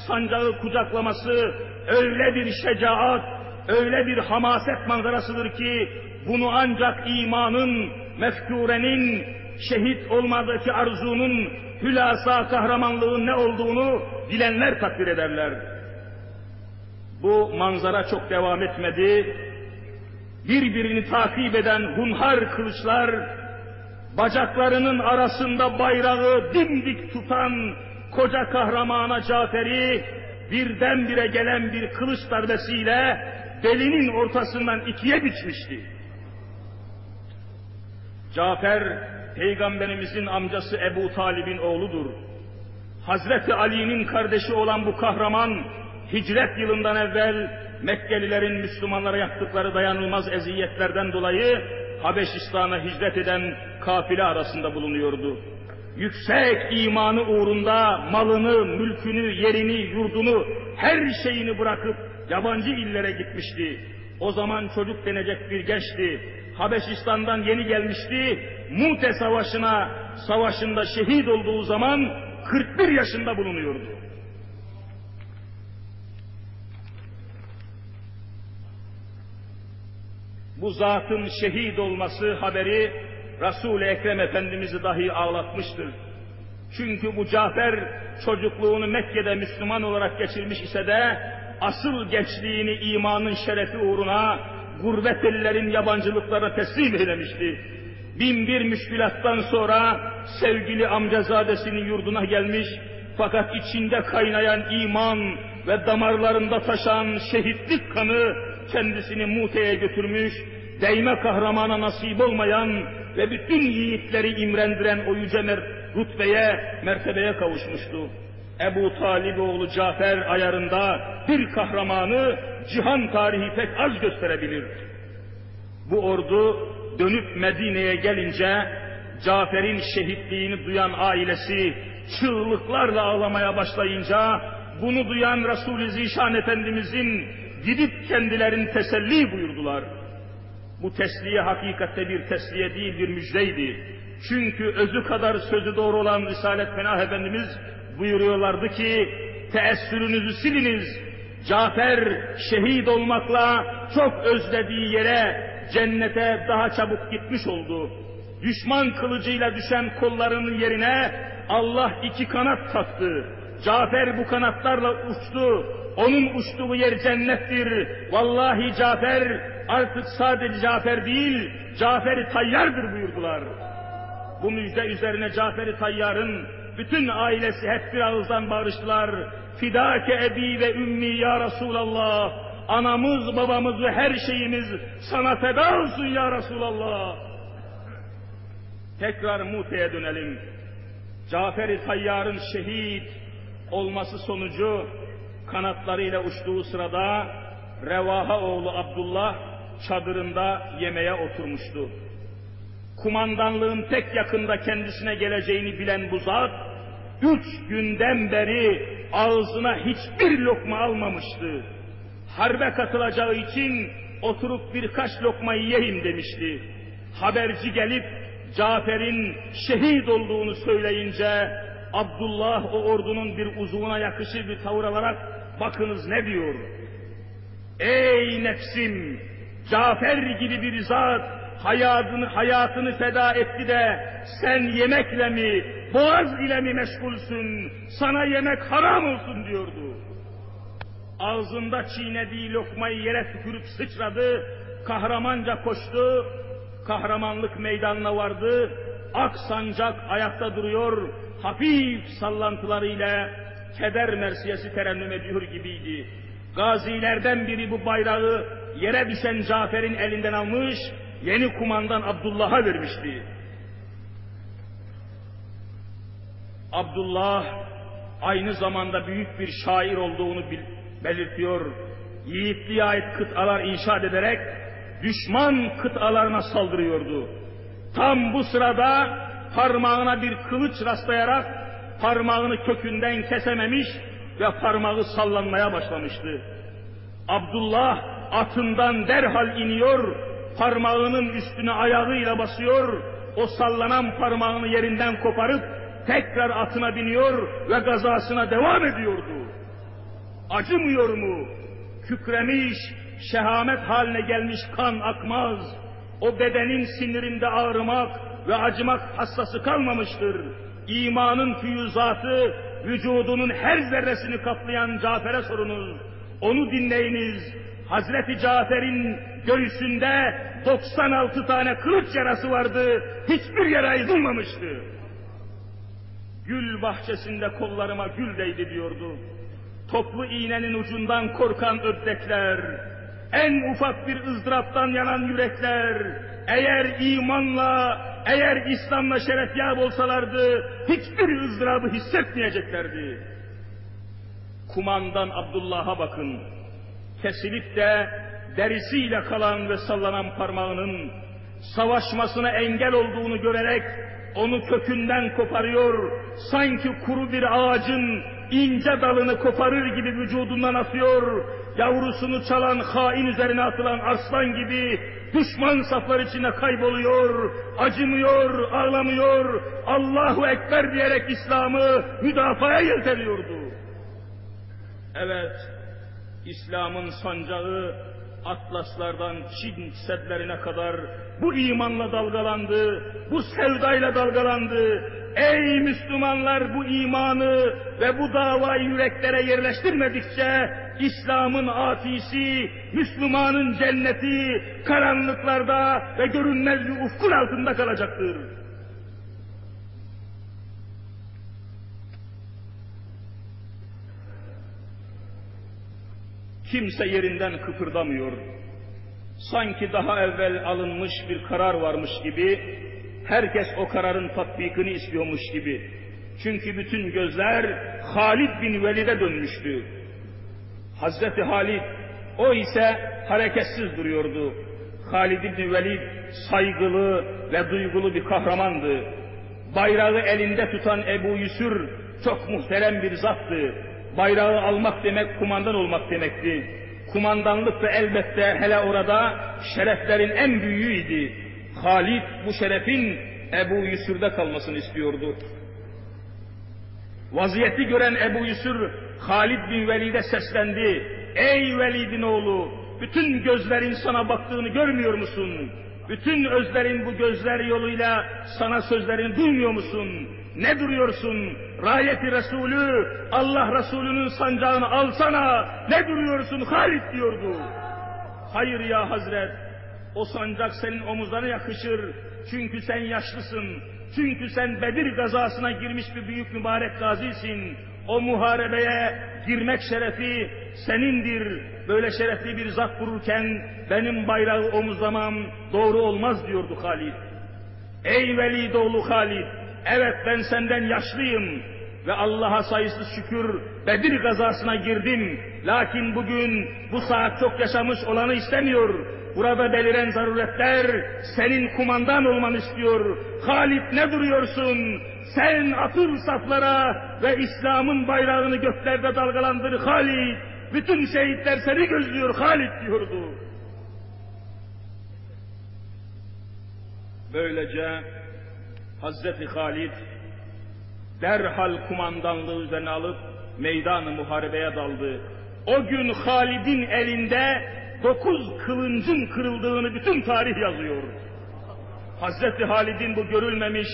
sancağı kucaklaması öyle bir şecaat, öyle bir hamaset manzarasıdır ki bunu ancak imanın, mefkurenin, şehit olmadaki arzunun, hülasa kahramanlığın ne olduğunu bilenler takdir ederler. Bu manzara çok devam etmedi. birbirini takip eden hunhar kılıçlar, bacaklarının arasında bayrağı dimdik tutan koca kahramana Cafer'i birdenbire gelen bir kılıç darbesiyle belinin ortasından ikiye biçmişti. Cafer, Peygamberimizin amcası Ebu Talib'in oğludur. Hazreti Ali'nin kardeşi olan bu kahraman, hicret yılından evvel Mekkelilerin Müslümanlara yaptıkları dayanılmaz eziyetlerden dolayı Habeşistan'a hicret eden kafile arasında bulunuyordu. Yüksek imanı uğrunda malını, mülkünü, yerini, yurdunu, her şeyini bırakıp yabancı illere gitmişti. O zaman çocuk denecek bir gençti. Habeşistan'dan yeni gelmişti. Mute Savaşı'na, savaşında şehit olduğu zaman 41 yaşında bulunuyordu. Bu zatın şehit olması haberi Resul-i Ekrem Efendimiz'i dahi ağlatmıştır. Çünkü bu Cafer çocukluğunu Mekke'de Müslüman olarak geçirmiş ise de asıl gençliğini imanın şerefi uğruna gurbet ellerin yabancılıklara teslim eylemişti. Bin bir müşkülattan sonra sevgili amcazadesinin yurduna gelmiş fakat içinde kaynayan iman ve damarlarında taşan şehitlik kanı kendisini Mute'ye götürmüş, değme kahramana nasip olmayan ve bütün yiğitleri imrendiren o yüce mer rütbeye, mertebeye kavuşmuştu. Ebu Talib oğlu Cafer ayarında bir kahramanı cihan tarihi pek az gösterebilir. Bu ordu dönüp Medine'ye gelince Cafer'in şehitliğini duyan ailesi çığlıklarla ağlamaya başlayınca bunu duyan Resul-i Zişan Efendimizin gidip kendilerini teselli buyurdular. Bu tesliye hakikatte bir tesliye değil bir müjdeydi. Çünkü özü kadar sözü doğru olan Risalet Fenah Efendimiz buyuruyorlardı ki teessürünüzü siliniz. Cafer şehit olmakla çok özlediği yere cennete daha çabuk gitmiş oldu. Düşman kılıcıyla düşen kollarının yerine Allah iki kanat taktı. Cafer bu kanatlarla uçtu. Onun uçtuğu yer cennettir. Vallahi Cafer artık sadece Cafer değil, Cafer-i Tayyar'dır buyurdular. Bu müjde üzerine Cafer-i Tayyar'ın bütün ailesi hep bir ağızdan bağırıştılar. Fidake ebi ve ümmi ya Resulallah. Anamız, babamız ve her şeyimiz sana feda olsun ya Resulallah. Tekrar Mute'ye dönelim. Cafer-i Tayyar'ın şehit olması sonucu kanatlarıyla uçtuğu sırada Revaha oğlu Abdullah çadırında yemeğe oturmuştu. Kumandanlığın pek yakında kendisine geleceğini bilen bu zat, üç günden beri ağzına hiçbir lokma almamıştı. Harbe katılacağı için oturup birkaç lokma yiyeyim demişti. Haberci gelip Cafer'in şehit olduğunu söyleyince Abdullah o ordunun bir uzuvuna yakışır bir tavır alarak bakınız ne diyor. Ey nefsim Cafer gibi bir zat hayatını, hayatını feda etti de sen yemekle mi, boğaz ile mi meşgulsün, sana yemek haram olsun diyordu. Ağzında çiğnediği lokmayı yere tükürüp sıçradı, kahramanca koştu, kahramanlık meydanına vardı, ak sancak ayakta duruyor, hafif sallantılarıyla keder mersiyesi terennüm ediyor gibiydi. Gazilerden biri bu bayrağı yere düşen Cafer'in elinden almış, yeni kumandan Abdullah'a vermişti. Abdullah aynı zamanda büyük bir şair olduğunu belirtiyor. Yiğitliğe ait kıtalar inşa ederek düşman kıtalarına saldırıyordu. Tam bu sırada parmağına bir kılıç rastlayarak parmağını kökünden kesememiş ve parmağı sallanmaya başlamıştı. Abdullah atından derhal iniyor, parmağının üstüne ayağıyla basıyor, o sallanan parmağını yerinden koparıp tekrar atına biniyor ve gazasına devam ediyordu. Acımıyor mu? Kükremiş, şehamet haline gelmiş kan akmaz. O bedenin sinirinde ağrımak ve acımak hassası kalmamıştır. İmanın füyüzatı vücudunun her zerresini kaplayan Cafer'e sorunuz. Onu dinleyiniz. Hazreti Cafer'in göğsünde 96 tane kılıç yarası vardı. Hiçbir yere ayrılmamıştı. Gül bahçesinde kollarıma gül değdi diyordu. Toplu iğnenin ucundan korkan ördekler, en ufak bir ızdıraptan yanan yürekler, eğer imanla, eğer İslam'la şerefyab olsalardı, hiçbir ızdırabı hissetmeyeceklerdi. Kumandan Abdullah'a bakın, kesilip de derisiyle kalan ve sallanan parmağının, savaşmasına engel olduğunu görerek, onu kökünden koparıyor, sanki kuru bir ağacın ince dalını koparır gibi vücudundan atıyor, yavrusunu çalan hain üzerine atılan arslan gibi düşman saflar içine kayboluyor, acımıyor, ağlamıyor, Allahu Ekber diyerek İslam'ı müdafaya yelteniyordu. Evet, İslam'ın sancağı atlaslardan Çin sedlerine kadar bu imanla dalgalandı, bu sevdayla dalgalandı. Ey Müslümanlar bu imanı ve bu davayı yüreklere yerleştirmedikçe İslam'ın atisi, Müslümanın cenneti karanlıklarda ve görünmez bir ufkun altında kalacaktır. Kimse yerinden kıpırdamıyor. Sanki daha evvel alınmış bir karar varmış gibi, herkes o kararın tatbikini istiyormuş gibi. Çünkü bütün gözler Halid bin Velid'e dönmüştü. Hazreti Halid, o ise hareketsiz duruyordu. Halid bin Velid saygılı ve duygulu bir kahramandı. Bayrağı elinde tutan Ebu Yusur çok muhterem bir zattı bayrağı almak demek kumandan olmak demekti. Kumandanlık da elbette hele orada şereflerin en büyüğüydü. Halid bu şerefin Ebu Yusur'da kalmasını istiyordu. Vaziyeti gören Ebu Yusur Halid bin Velid'e seslendi. Ey Velid'in oğlu, bütün gözlerin sana baktığını görmüyor musun? Bütün özlerin bu gözler yoluyla sana sözlerini duymuyor musun? Ne duruyorsun? Rayeti Resulü, Allah Resulü'nün sancağını alsana. Ne duruyorsun Halid diyordu. Hayır ya Hazret, o sancak senin omuzlarına yakışır. Çünkü sen yaşlısın. Çünkü sen Bedir gazasına girmiş bir büyük mübarek gazisin. O muharebeye girmek şerefi senindir. Böyle şerefli bir zat vururken benim bayrağı omuzlamam doğru olmaz diyordu Halid. Ey Velidoğlu Halid, evet ben senden yaşlıyım ve Allah'a sayısız şükür Bedir gazasına girdim. Lakin bugün bu saat çok yaşamış olanı istemiyor. Burada beliren zaruretler senin kumandan olmanı istiyor. Halid ne duruyorsun? Sen atıl saflara ve İslam'ın bayrağını göklerde dalgalandır Halid. Bütün şehitler seni gözlüyor Halid diyordu. Böylece Hazreti Halid derhal kumandanlığı üzerine alıp meydanı muharebeye daldı. O gün Halid'in elinde dokuz kılıncın kırıldığını bütün tarih yazıyor. Hazreti Halid'in bu görülmemiş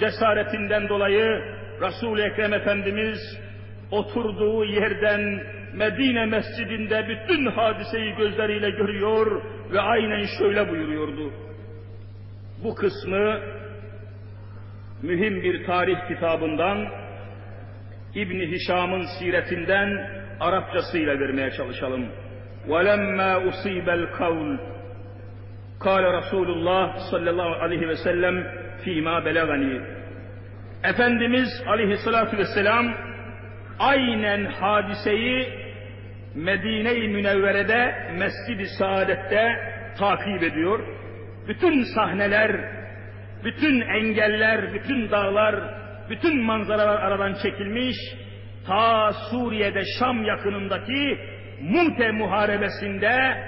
cesaretinden dolayı Resul-i Ekrem Efendimiz oturduğu yerden Medine mescidinde bütün hadiseyi gözleriyle görüyor ve aynen şöyle buyuruyordu. Bu kısmı mühim bir tarih kitabından İbni Hişam'ın siretinden Arapçasıyla vermeye çalışalım. وَلَمَّا أُصِيبَ الْقَوْلِ قال Resulullah sallallahu aleyhi ve sellem fîmâ belagani. Efendimiz aleyhissalatu vesselam aynen hadiseyi Medine-i Münevvere'de Mescid-i Saadet'te takip ediyor. Bütün sahneler bütün engeller, bütün dağlar, bütün manzaralar aradan çekilmiş, ta Suriye'de Şam yakınındaki Mute muharebesinde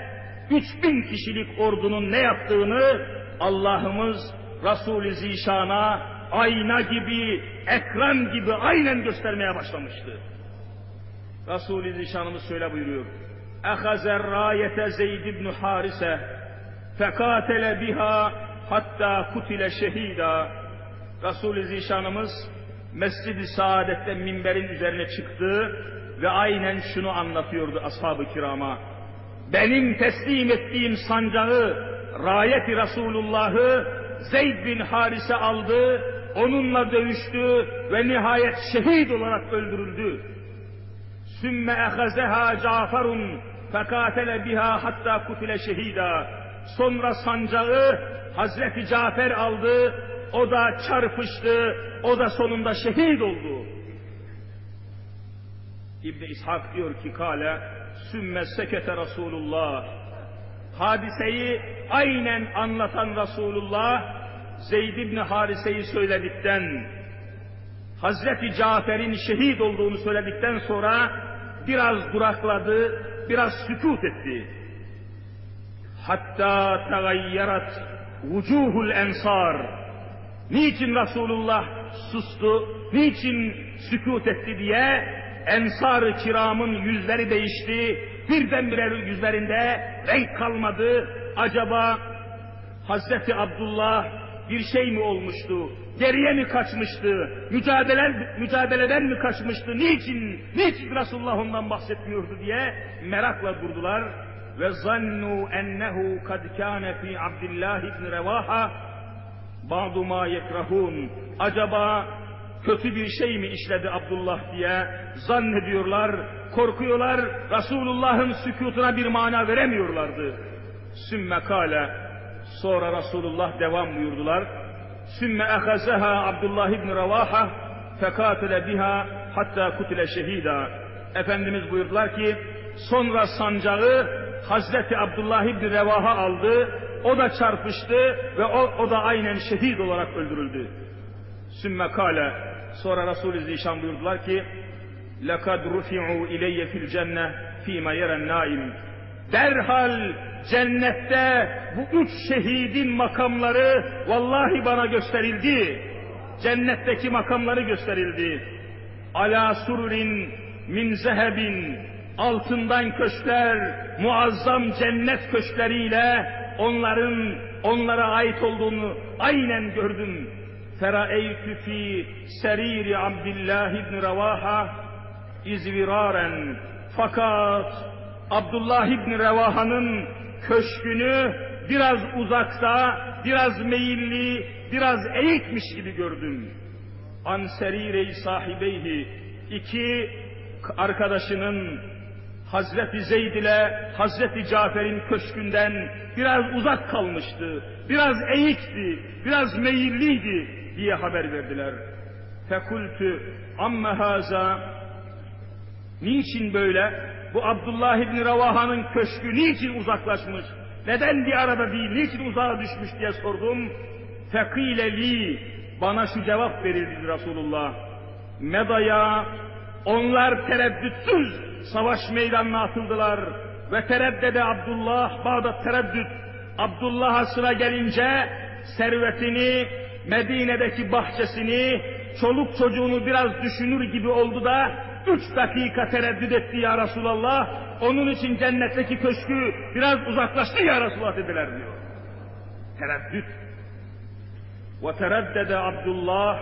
3000 kişilik ordunun ne yaptığını Allah'ımız Resul-i Zişan'a ayna gibi, ekran gibi aynen göstermeye başlamıştı. Resul-i Zişan'ımız şöyle buyuruyor. Ehazer rayete Zeyd ibn Harise fekatele biha hatta kutile şehida. Resul-i Zişan'ımız Mescid-i Saadet'te minberin üzerine çıktı ve aynen şunu anlatıyordu ashab-ı kirama. benim teslim ettiğim sancağı, rayeti Resulullah'ı Zeyd bin Harise aldı, onunla dövüştü ve nihayet şehit olarak öldürüldü. Sümme ehazeha Caferun fekatele biha hatta kutile şehida. Sonra sancağı Hazreti Cafer aldı, o da çarpıştı, o da sonunda şehit oldu. İbni İshak diyor ki kale, sümme sekete Resulullah. Hadiseyi aynen anlatan Resulullah, Zeyd ibn Harise'yi söyledikten, Hazreti Cafer'in şehit olduğunu söyledikten sonra biraz durakladı, biraz sükut etti. Hatta tegayyerat vucuhul ensar. Niçin Resulullah sustu, niçin sükut etti diye ensar-ı kiramın yüzleri değişti. Birdenbire yüzlerinde renk kalmadı. Acaba Hazreti Abdullah bir şey mi olmuştu? Geriye mi kaçmıştı? Mücadele, mücadeleden mi kaçmıştı? Niçin, niçin Resulullah ondan bahsetmiyordu diye merakla durdular. Ve zannu ennehu kad kâne fi Abdullah ibn Revaha ba'du ma yekrahun. Acaba kötü bir şey mi işledi Abdullah diye zannediyorlar, korkuyorlar, Resulullah'ın sükutuna bir mana veremiyorlardı. Sümme kale, sonra Resulullah devam buyurdular. Sümme ehazeha Abdullah ibn Revaha fekatele biha hatta kutile şehida. Efendimiz buyurdular ki, sonra sancağı Hazreti Abdullah ibn Revaha aldı, o da çarpıştı ve o, o da aynen şehit olarak öldürüldü. Sümme kale, sonra Resul-i Zişan buyurdular ki, لَقَدْ رُفِعُوا اِلَيَّ فِي الْجَنَّةِ ف۪ي مَا يَرَ naim. Derhal cennette bu üç şehidin makamları vallahi bana gösterildi. Cennetteki makamları gösterildi. Ala sururin min zehebin altından köşkler, muazzam cennet köşkleriyle onların onlara ait olduğunu aynen gördüm. Feraeytü fi seriri Abdullah ibn Revaha izviraren fakat Abdullah ibn Revaha'nın köşkünü biraz uzakta, biraz meyilli, biraz eğikmiş gibi gördüm. An serire sahibeyhi iki arkadaşının Hazreti Zeyd ile Hazreti Cafer'in köşkünden biraz uzak kalmıştı, biraz eğikti, biraz meyilliydi diye haber verdiler. Fekultü amme haza niçin böyle? Bu Abdullah İbni Ravaha'nın köşkü niçin uzaklaşmış? Neden bir arada değil, niçin uzağa düşmüş diye sordum. Fekile li, bana şu cevap verildi Resulullah. Medaya, onlar tereddütsüz savaş meydanına atıldılar. Ve tereddede Abdullah, Bağdat tereddüt. Abdullah'a sıra gelince servetini, Medine'deki bahçesini, çoluk çocuğunu biraz düşünür gibi oldu da üç dakika tereddüt etti ya Resulallah. Onun için cennetteki köşkü biraz uzaklaştı ya Resulullah dediler diyor. Tereddüt. Ve tereddede Abdullah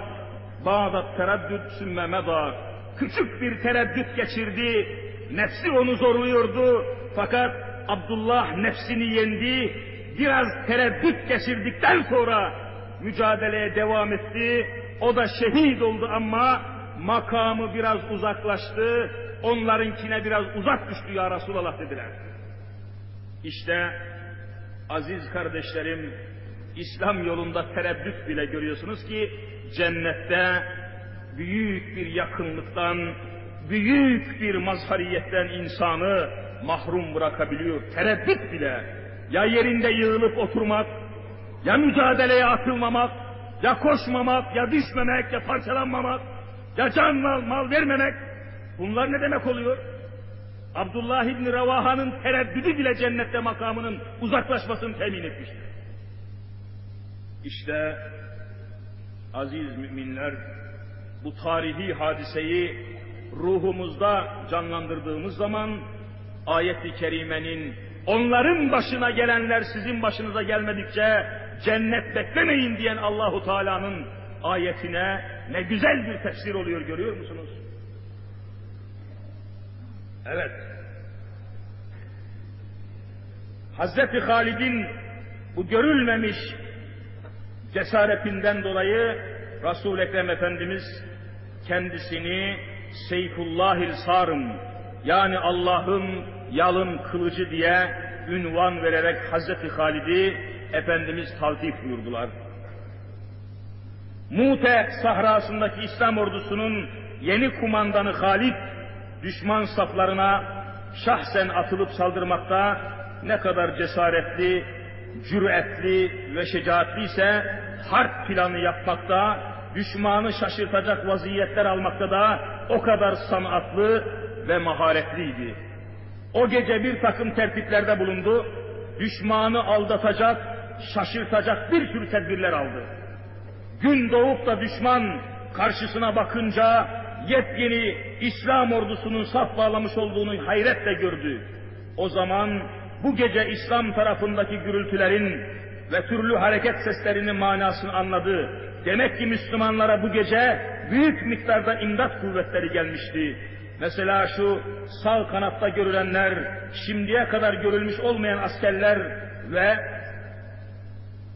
Bağdat tereddüt sümme meda. Küçük bir tereddüt geçirdi. Nefsi onu zorluyordu. Fakat Abdullah nefsini yendi. Biraz tereddüt geçirdikten sonra mücadeleye devam etti. O da şehit oldu ama makamı biraz uzaklaştı, onlarınkine biraz uzak düştü ya Resulallah dediler. İşte aziz kardeşlerim, İslam yolunda tereddüt bile görüyorsunuz ki cennette büyük bir yakınlıktan, büyük bir mazhariyetten insanı mahrum bırakabiliyor. Tereddüt bile. Ya yerinde yığılıp oturmak, ya mücadeleye atılmamak, ya koşmamak, ya düşmemek, ya parçalanmamak, ya can mal, mal vermemek. Bunlar ne demek oluyor? Abdullah İbni Revaha'nın tereddüdü bile cennette makamının uzaklaşmasını temin etmiştir. İşte aziz müminler bu tarihi hadiseyi ruhumuzda canlandırdığımız zaman ayet-i kerimenin onların başına gelenler sizin başınıza gelmedikçe cennet beklemeyin diyen Allahu Teala'nın ayetine ne güzel bir tefsir oluyor görüyor musunuz? Evet. Hazreti Halid'in bu görülmemiş cesaretinden dolayı resul Ekrem Efendimiz kendisini Seyfullahil Sarım yani Allah'ın yalın kılıcı diye ünvan vererek Hazreti Halid'i Efendimiz taltif buyurdular. Mute sahrasındaki İslam ordusunun yeni kumandanı Halid, düşman saflarına şahsen atılıp saldırmakta ne kadar cesaretli, cüretli ve şecaatli ise harp planı yapmakta, düşmanı şaşırtacak vaziyetler almakta da o kadar sanatlı ve maharetliydi. O gece bir takım tertiplerde bulundu, düşmanı aldatacak, şaşırtacak bir sürü tedbirler aldı. Gün doğup da düşman karşısına bakınca yepyeni İslam ordusunun saf bağlamış olduğunu hayretle gördü. O zaman bu gece İslam tarafındaki gürültülerin ve türlü hareket seslerinin manasını anladı. Demek ki Müslümanlara bu gece büyük miktarda imdat kuvvetleri gelmişti. Mesela şu sağ kanatta görülenler, şimdiye kadar görülmüş olmayan askerler ve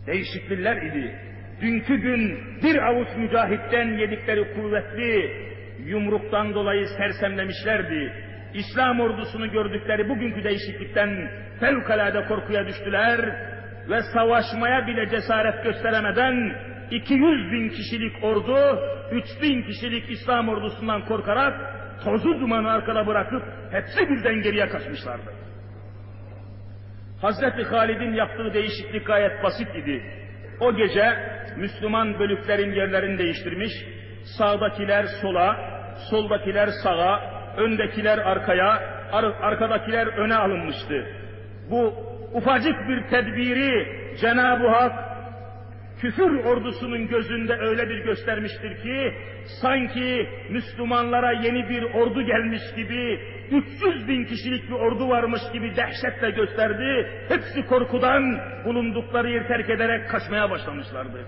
değişiklikler idi. Dünkü gün bir avuç mücahitten yedikleri kuvvetli yumruktan dolayı sersemlemişlerdi. İslam ordusunu gördükleri bugünkü değişiklikten fevkalade korkuya düştüler ve savaşmaya bile cesaret gösteremeden 200 bin kişilik ordu, 3 bin kişilik İslam ordusundan korkarak tozu dumanı arkada bırakıp hepsi birden geriye kaçmışlardı. Hazreti Halid'in yaptığı değişiklik gayet basit idi. O gece Müslüman bölüklerin yerlerini değiştirmiş, sağdakiler sola, soldakiler sağa, öndekiler arkaya, ar arkadakiler öne alınmıştı. Bu ufacık bir tedbiri Cenab-ı Hak küfür ordusunun gözünde öyle bir göstermiştir ki sanki Müslümanlara yeni bir ordu gelmiş gibi 300 bin kişilik bir ordu varmış gibi dehşetle gösterdi. Hepsi korkudan bulundukları yeri terk ederek kaçmaya başlamışlardı.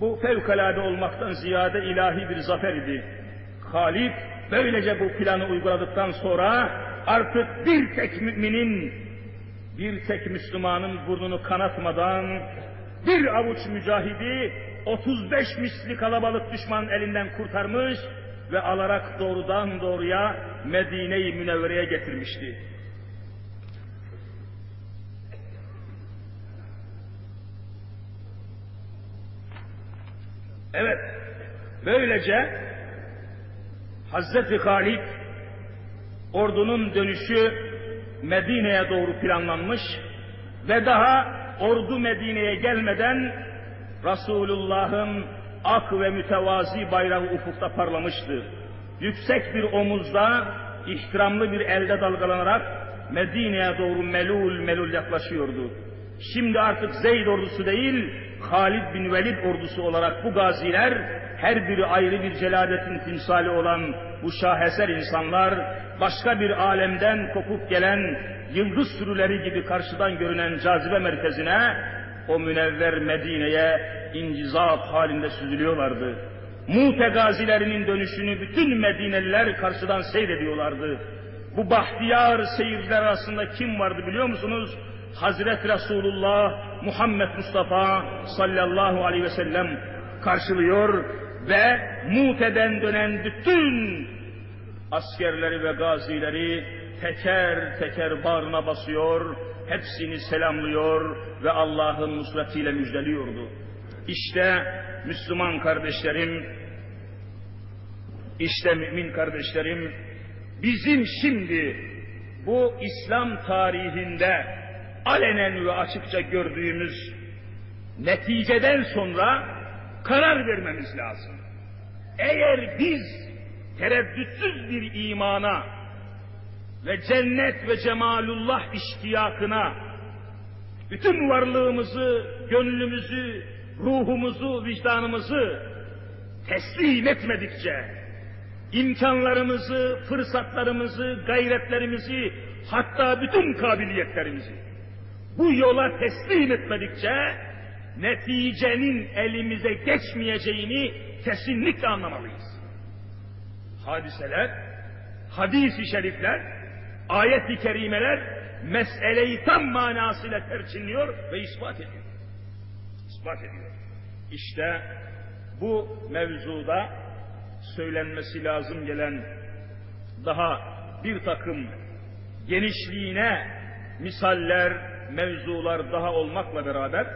Bu fevkalade olmaktan ziyade ilahi bir zafer idi. Halid böylece bu planı uyguladıktan sonra artık bir tek müminin, bir tek Müslümanın burnunu kanatmadan bir avuç mücahidi 35 misli kalabalık düşman elinden kurtarmış ve alarak doğrudan doğruya Medine-i Münevvere'ye getirmişti. Evet, böylece Hazreti Halid ordunun dönüşü Medine'ye doğru planlanmış ve daha ordu Medine'ye gelmeden Resulullah'ın ak ve mütevazi bayrağı ufukta parlamıştı. Yüksek bir omuzda, ihtiramlı bir elde dalgalanarak Medine'ye doğru melul melul yaklaşıyordu. Şimdi artık Zeyd ordusu değil, Halid bin Velid ordusu olarak bu gaziler, her biri ayrı bir celadetin timsali olan bu şaheser insanlar, başka bir alemden kopup gelen yıldız sürüleri gibi karşıdan görünen cazibe merkezine, o münevver Medine'ye incizap halinde süzülüyorlardı. Mute gazilerinin dönüşünü bütün Medineliler karşıdan seyrediyorlardı. Bu bahtiyar seyirciler arasında kim vardı biliyor musunuz? Hazreti Resulullah Muhammed Mustafa sallallahu aleyhi ve sellem karşılıyor ve Mute'den dönen bütün askerleri ve gazileri teker teker bağrına basıyor, hepsini selamlıyor ve Allah'ın nusretiyle müjdeliyordu. İşte Müslüman kardeşlerim, işte mümin kardeşlerim, bizim şimdi bu İslam tarihinde alenen ve açıkça gördüğümüz neticeden sonra karar vermemiz lazım. Eğer biz tereddütsüz bir imana ve cennet ve cemalullah iştiyakına bütün varlığımızı, gönlümüzü, ruhumuzu, vicdanımızı teslim etmedikçe, imkanlarımızı, fırsatlarımızı, gayretlerimizi, hatta bütün kabiliyetlerimizi bu yola teslim etmedikçe neticenin elimize geçmeyeceğini kesinlikle anlamalıyız. Hadiseler, hadis-i şerifler, ayet-i kerimeler meseleyi tam manasıyla terçinliyor ve ispat ediyor. İspat ediyor. İşte bu mevzuda söylenmesi lazım gelen daha bir takım genişliğine misaller, mevzular daha olmakla beraber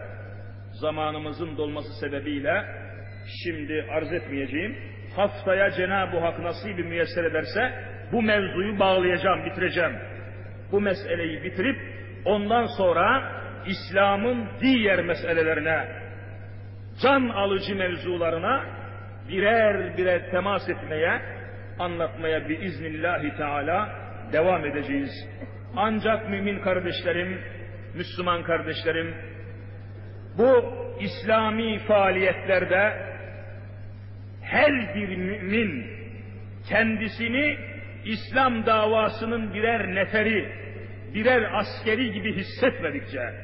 zamanımızın dolması sebebiyle şimdi arz etmeyeceğim. Haftaya Cenab-ı Hak nasibi müyesser ederse bu mevzuyu bağlayacağım, bitireceğim. Bu meseleyi bitirip ondan sonra İslam'ın diğer meselelerine, can alıcı mevzularına birer birer temas etmeye, anlatmaya biiznillahi teala devam edeceğiz. Ancak mümin kardeşlerim, Müslüman kardeşlerim, bu İslami faaliyetlerde her bir mümin kendisini İslam davasının birer neferi, birer askeri gibi hissetmedikçe,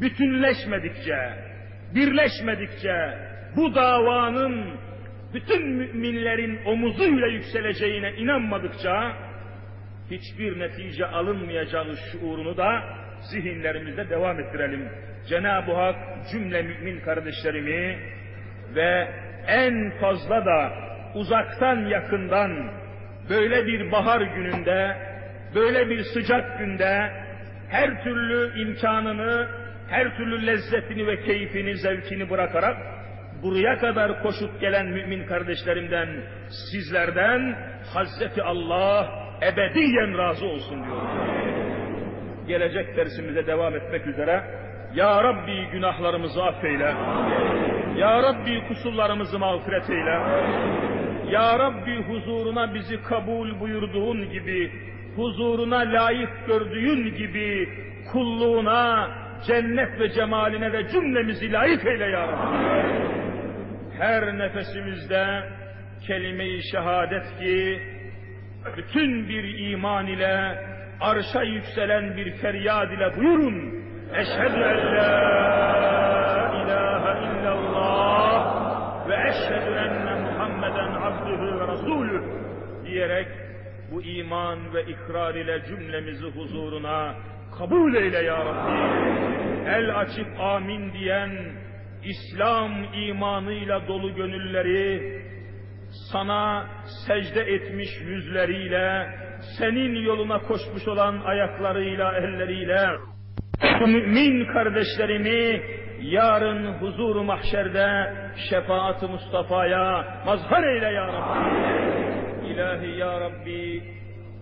bütünleşmedikçe, birleşmedikçe bu davanın bütün müminlerin omuzuyla yükseleceğine inanmadıkça hiçbir netice alınmayacağı şuurunu da zihinlerimizde devam ettirelim. Cenab-ı Hak cümle mümin kardeşlerimi ve en fazla da uzaktan yakından böyle bir bahar gününde, böyle bir sıcak günde her türlü imkanını, her türlü lezzetini ve keyfini, zevkini bırakarak buraya kadar koşup gelen mümin kardeşlerimden, sizlerden Hazreti Allah ebediyen razı olsun diyorum. Gelecek dersimize devam etmek üzere Ya Rabbi günahlarımızı affeyle. Ya Rabbi kusurlarımızı mağfiret eyle. Ya Rabbi huzuruna bizi kabul buyurduğun gibi, huzuruna layık gördüğün gibi, kulluğuna, cennet ve cemaline de cümlemizi layık eyle ya Rabbi. Her nefesimizde kelime-i şehadet ki, bütün bir iman ile, arşa yükselen bir feryad ile buyurun. Eşhedü en la ilahe illallah ve eşhedü enne Abdühü ve rasulüh diyerek bu iman ve ikrar ile cümlemizi huzuruna kabul eyle ya Rabbi. El açıp amin diyen İslam imanıyla dolu gönülleri sana secde etmiş yüzleriyle, senin yoluna koşmuş olan ayaklarıyla, elleriyle, mümin kardeşlerimi yarın huzur mahşerde şefaat-ı Mustafa'ya mazhar eyle ya Rabbi. İlahi ya Rabbi,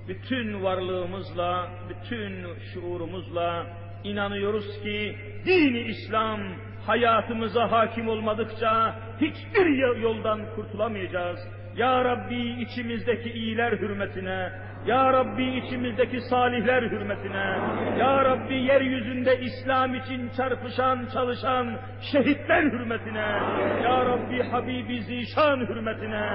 bütün varlığımızla, bütün şuurumuzla inanıyoruz ki dini İslam hayatımıza hakim olmadıkça hiçbir yoldan kurtulamayacağız. Ya Rabbi içimizdeki iyiler hürmetine, Ya Rabbi içimizdeki salihler hürmetine, Ya Rabbi yeryüzünde İslam için çarpışan, çalışan şehitler hürmetine, Ya Rabbi Habibi Zişan hürmetine,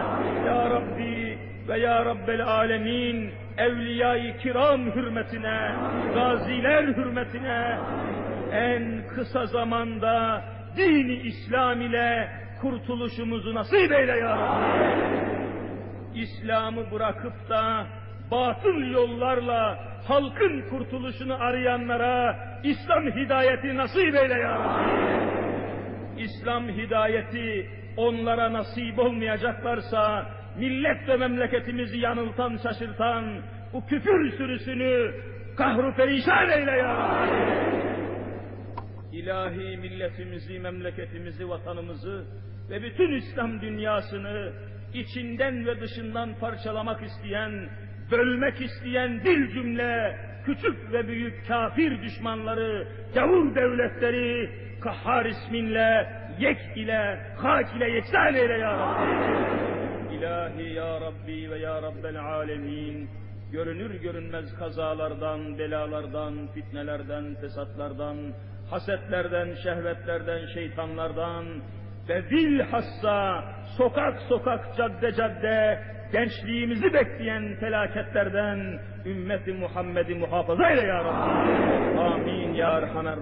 Ya Rabbi ve Ya Rabbel Alemin evliya-i kiram hürmetine, gaziler hürmetine, en kısa zamanda dini İslam ile kurtuluşumuzu nasip eyle ya Rabbi. İslam'ı bırakıp da batıl yollarla halkın kurtuluşunu arayanlara İslam hidayeti nasip eyle ya Rabbi. İslam hidayeti onlara nasip olmayacaklarsa millet ve memleketimizi yanıltan, şaşırtan bu küfür sürüsünü kahru perişan eyle ya Rabbi. İlahi milletimizi, memleketimizi, vatanımızı ve bütün İslam dünyasını içinden ve dışından parçalamak isteyen, bölmek isteyen dil cümle, küçük ve büyük kafir düşmanları, gavur devletleri, kahhar isminle, yek ile, hak ile yeksan eyle ya Rabbi. İlahi ya Rabbi ve ya Rabbel alemin, görünür görünmez kazalardan, belalardan, fitnelerden, fesatlardan, hasetlerden, şehvetlerden, şeytanlardan ve bilhassa sokak sokak, cadde cadde gençliğimizi bekleyen felaketlerden ümmeti Muhammed'i muhafaza eyle ya Rabbi. Amin ya Erhamer.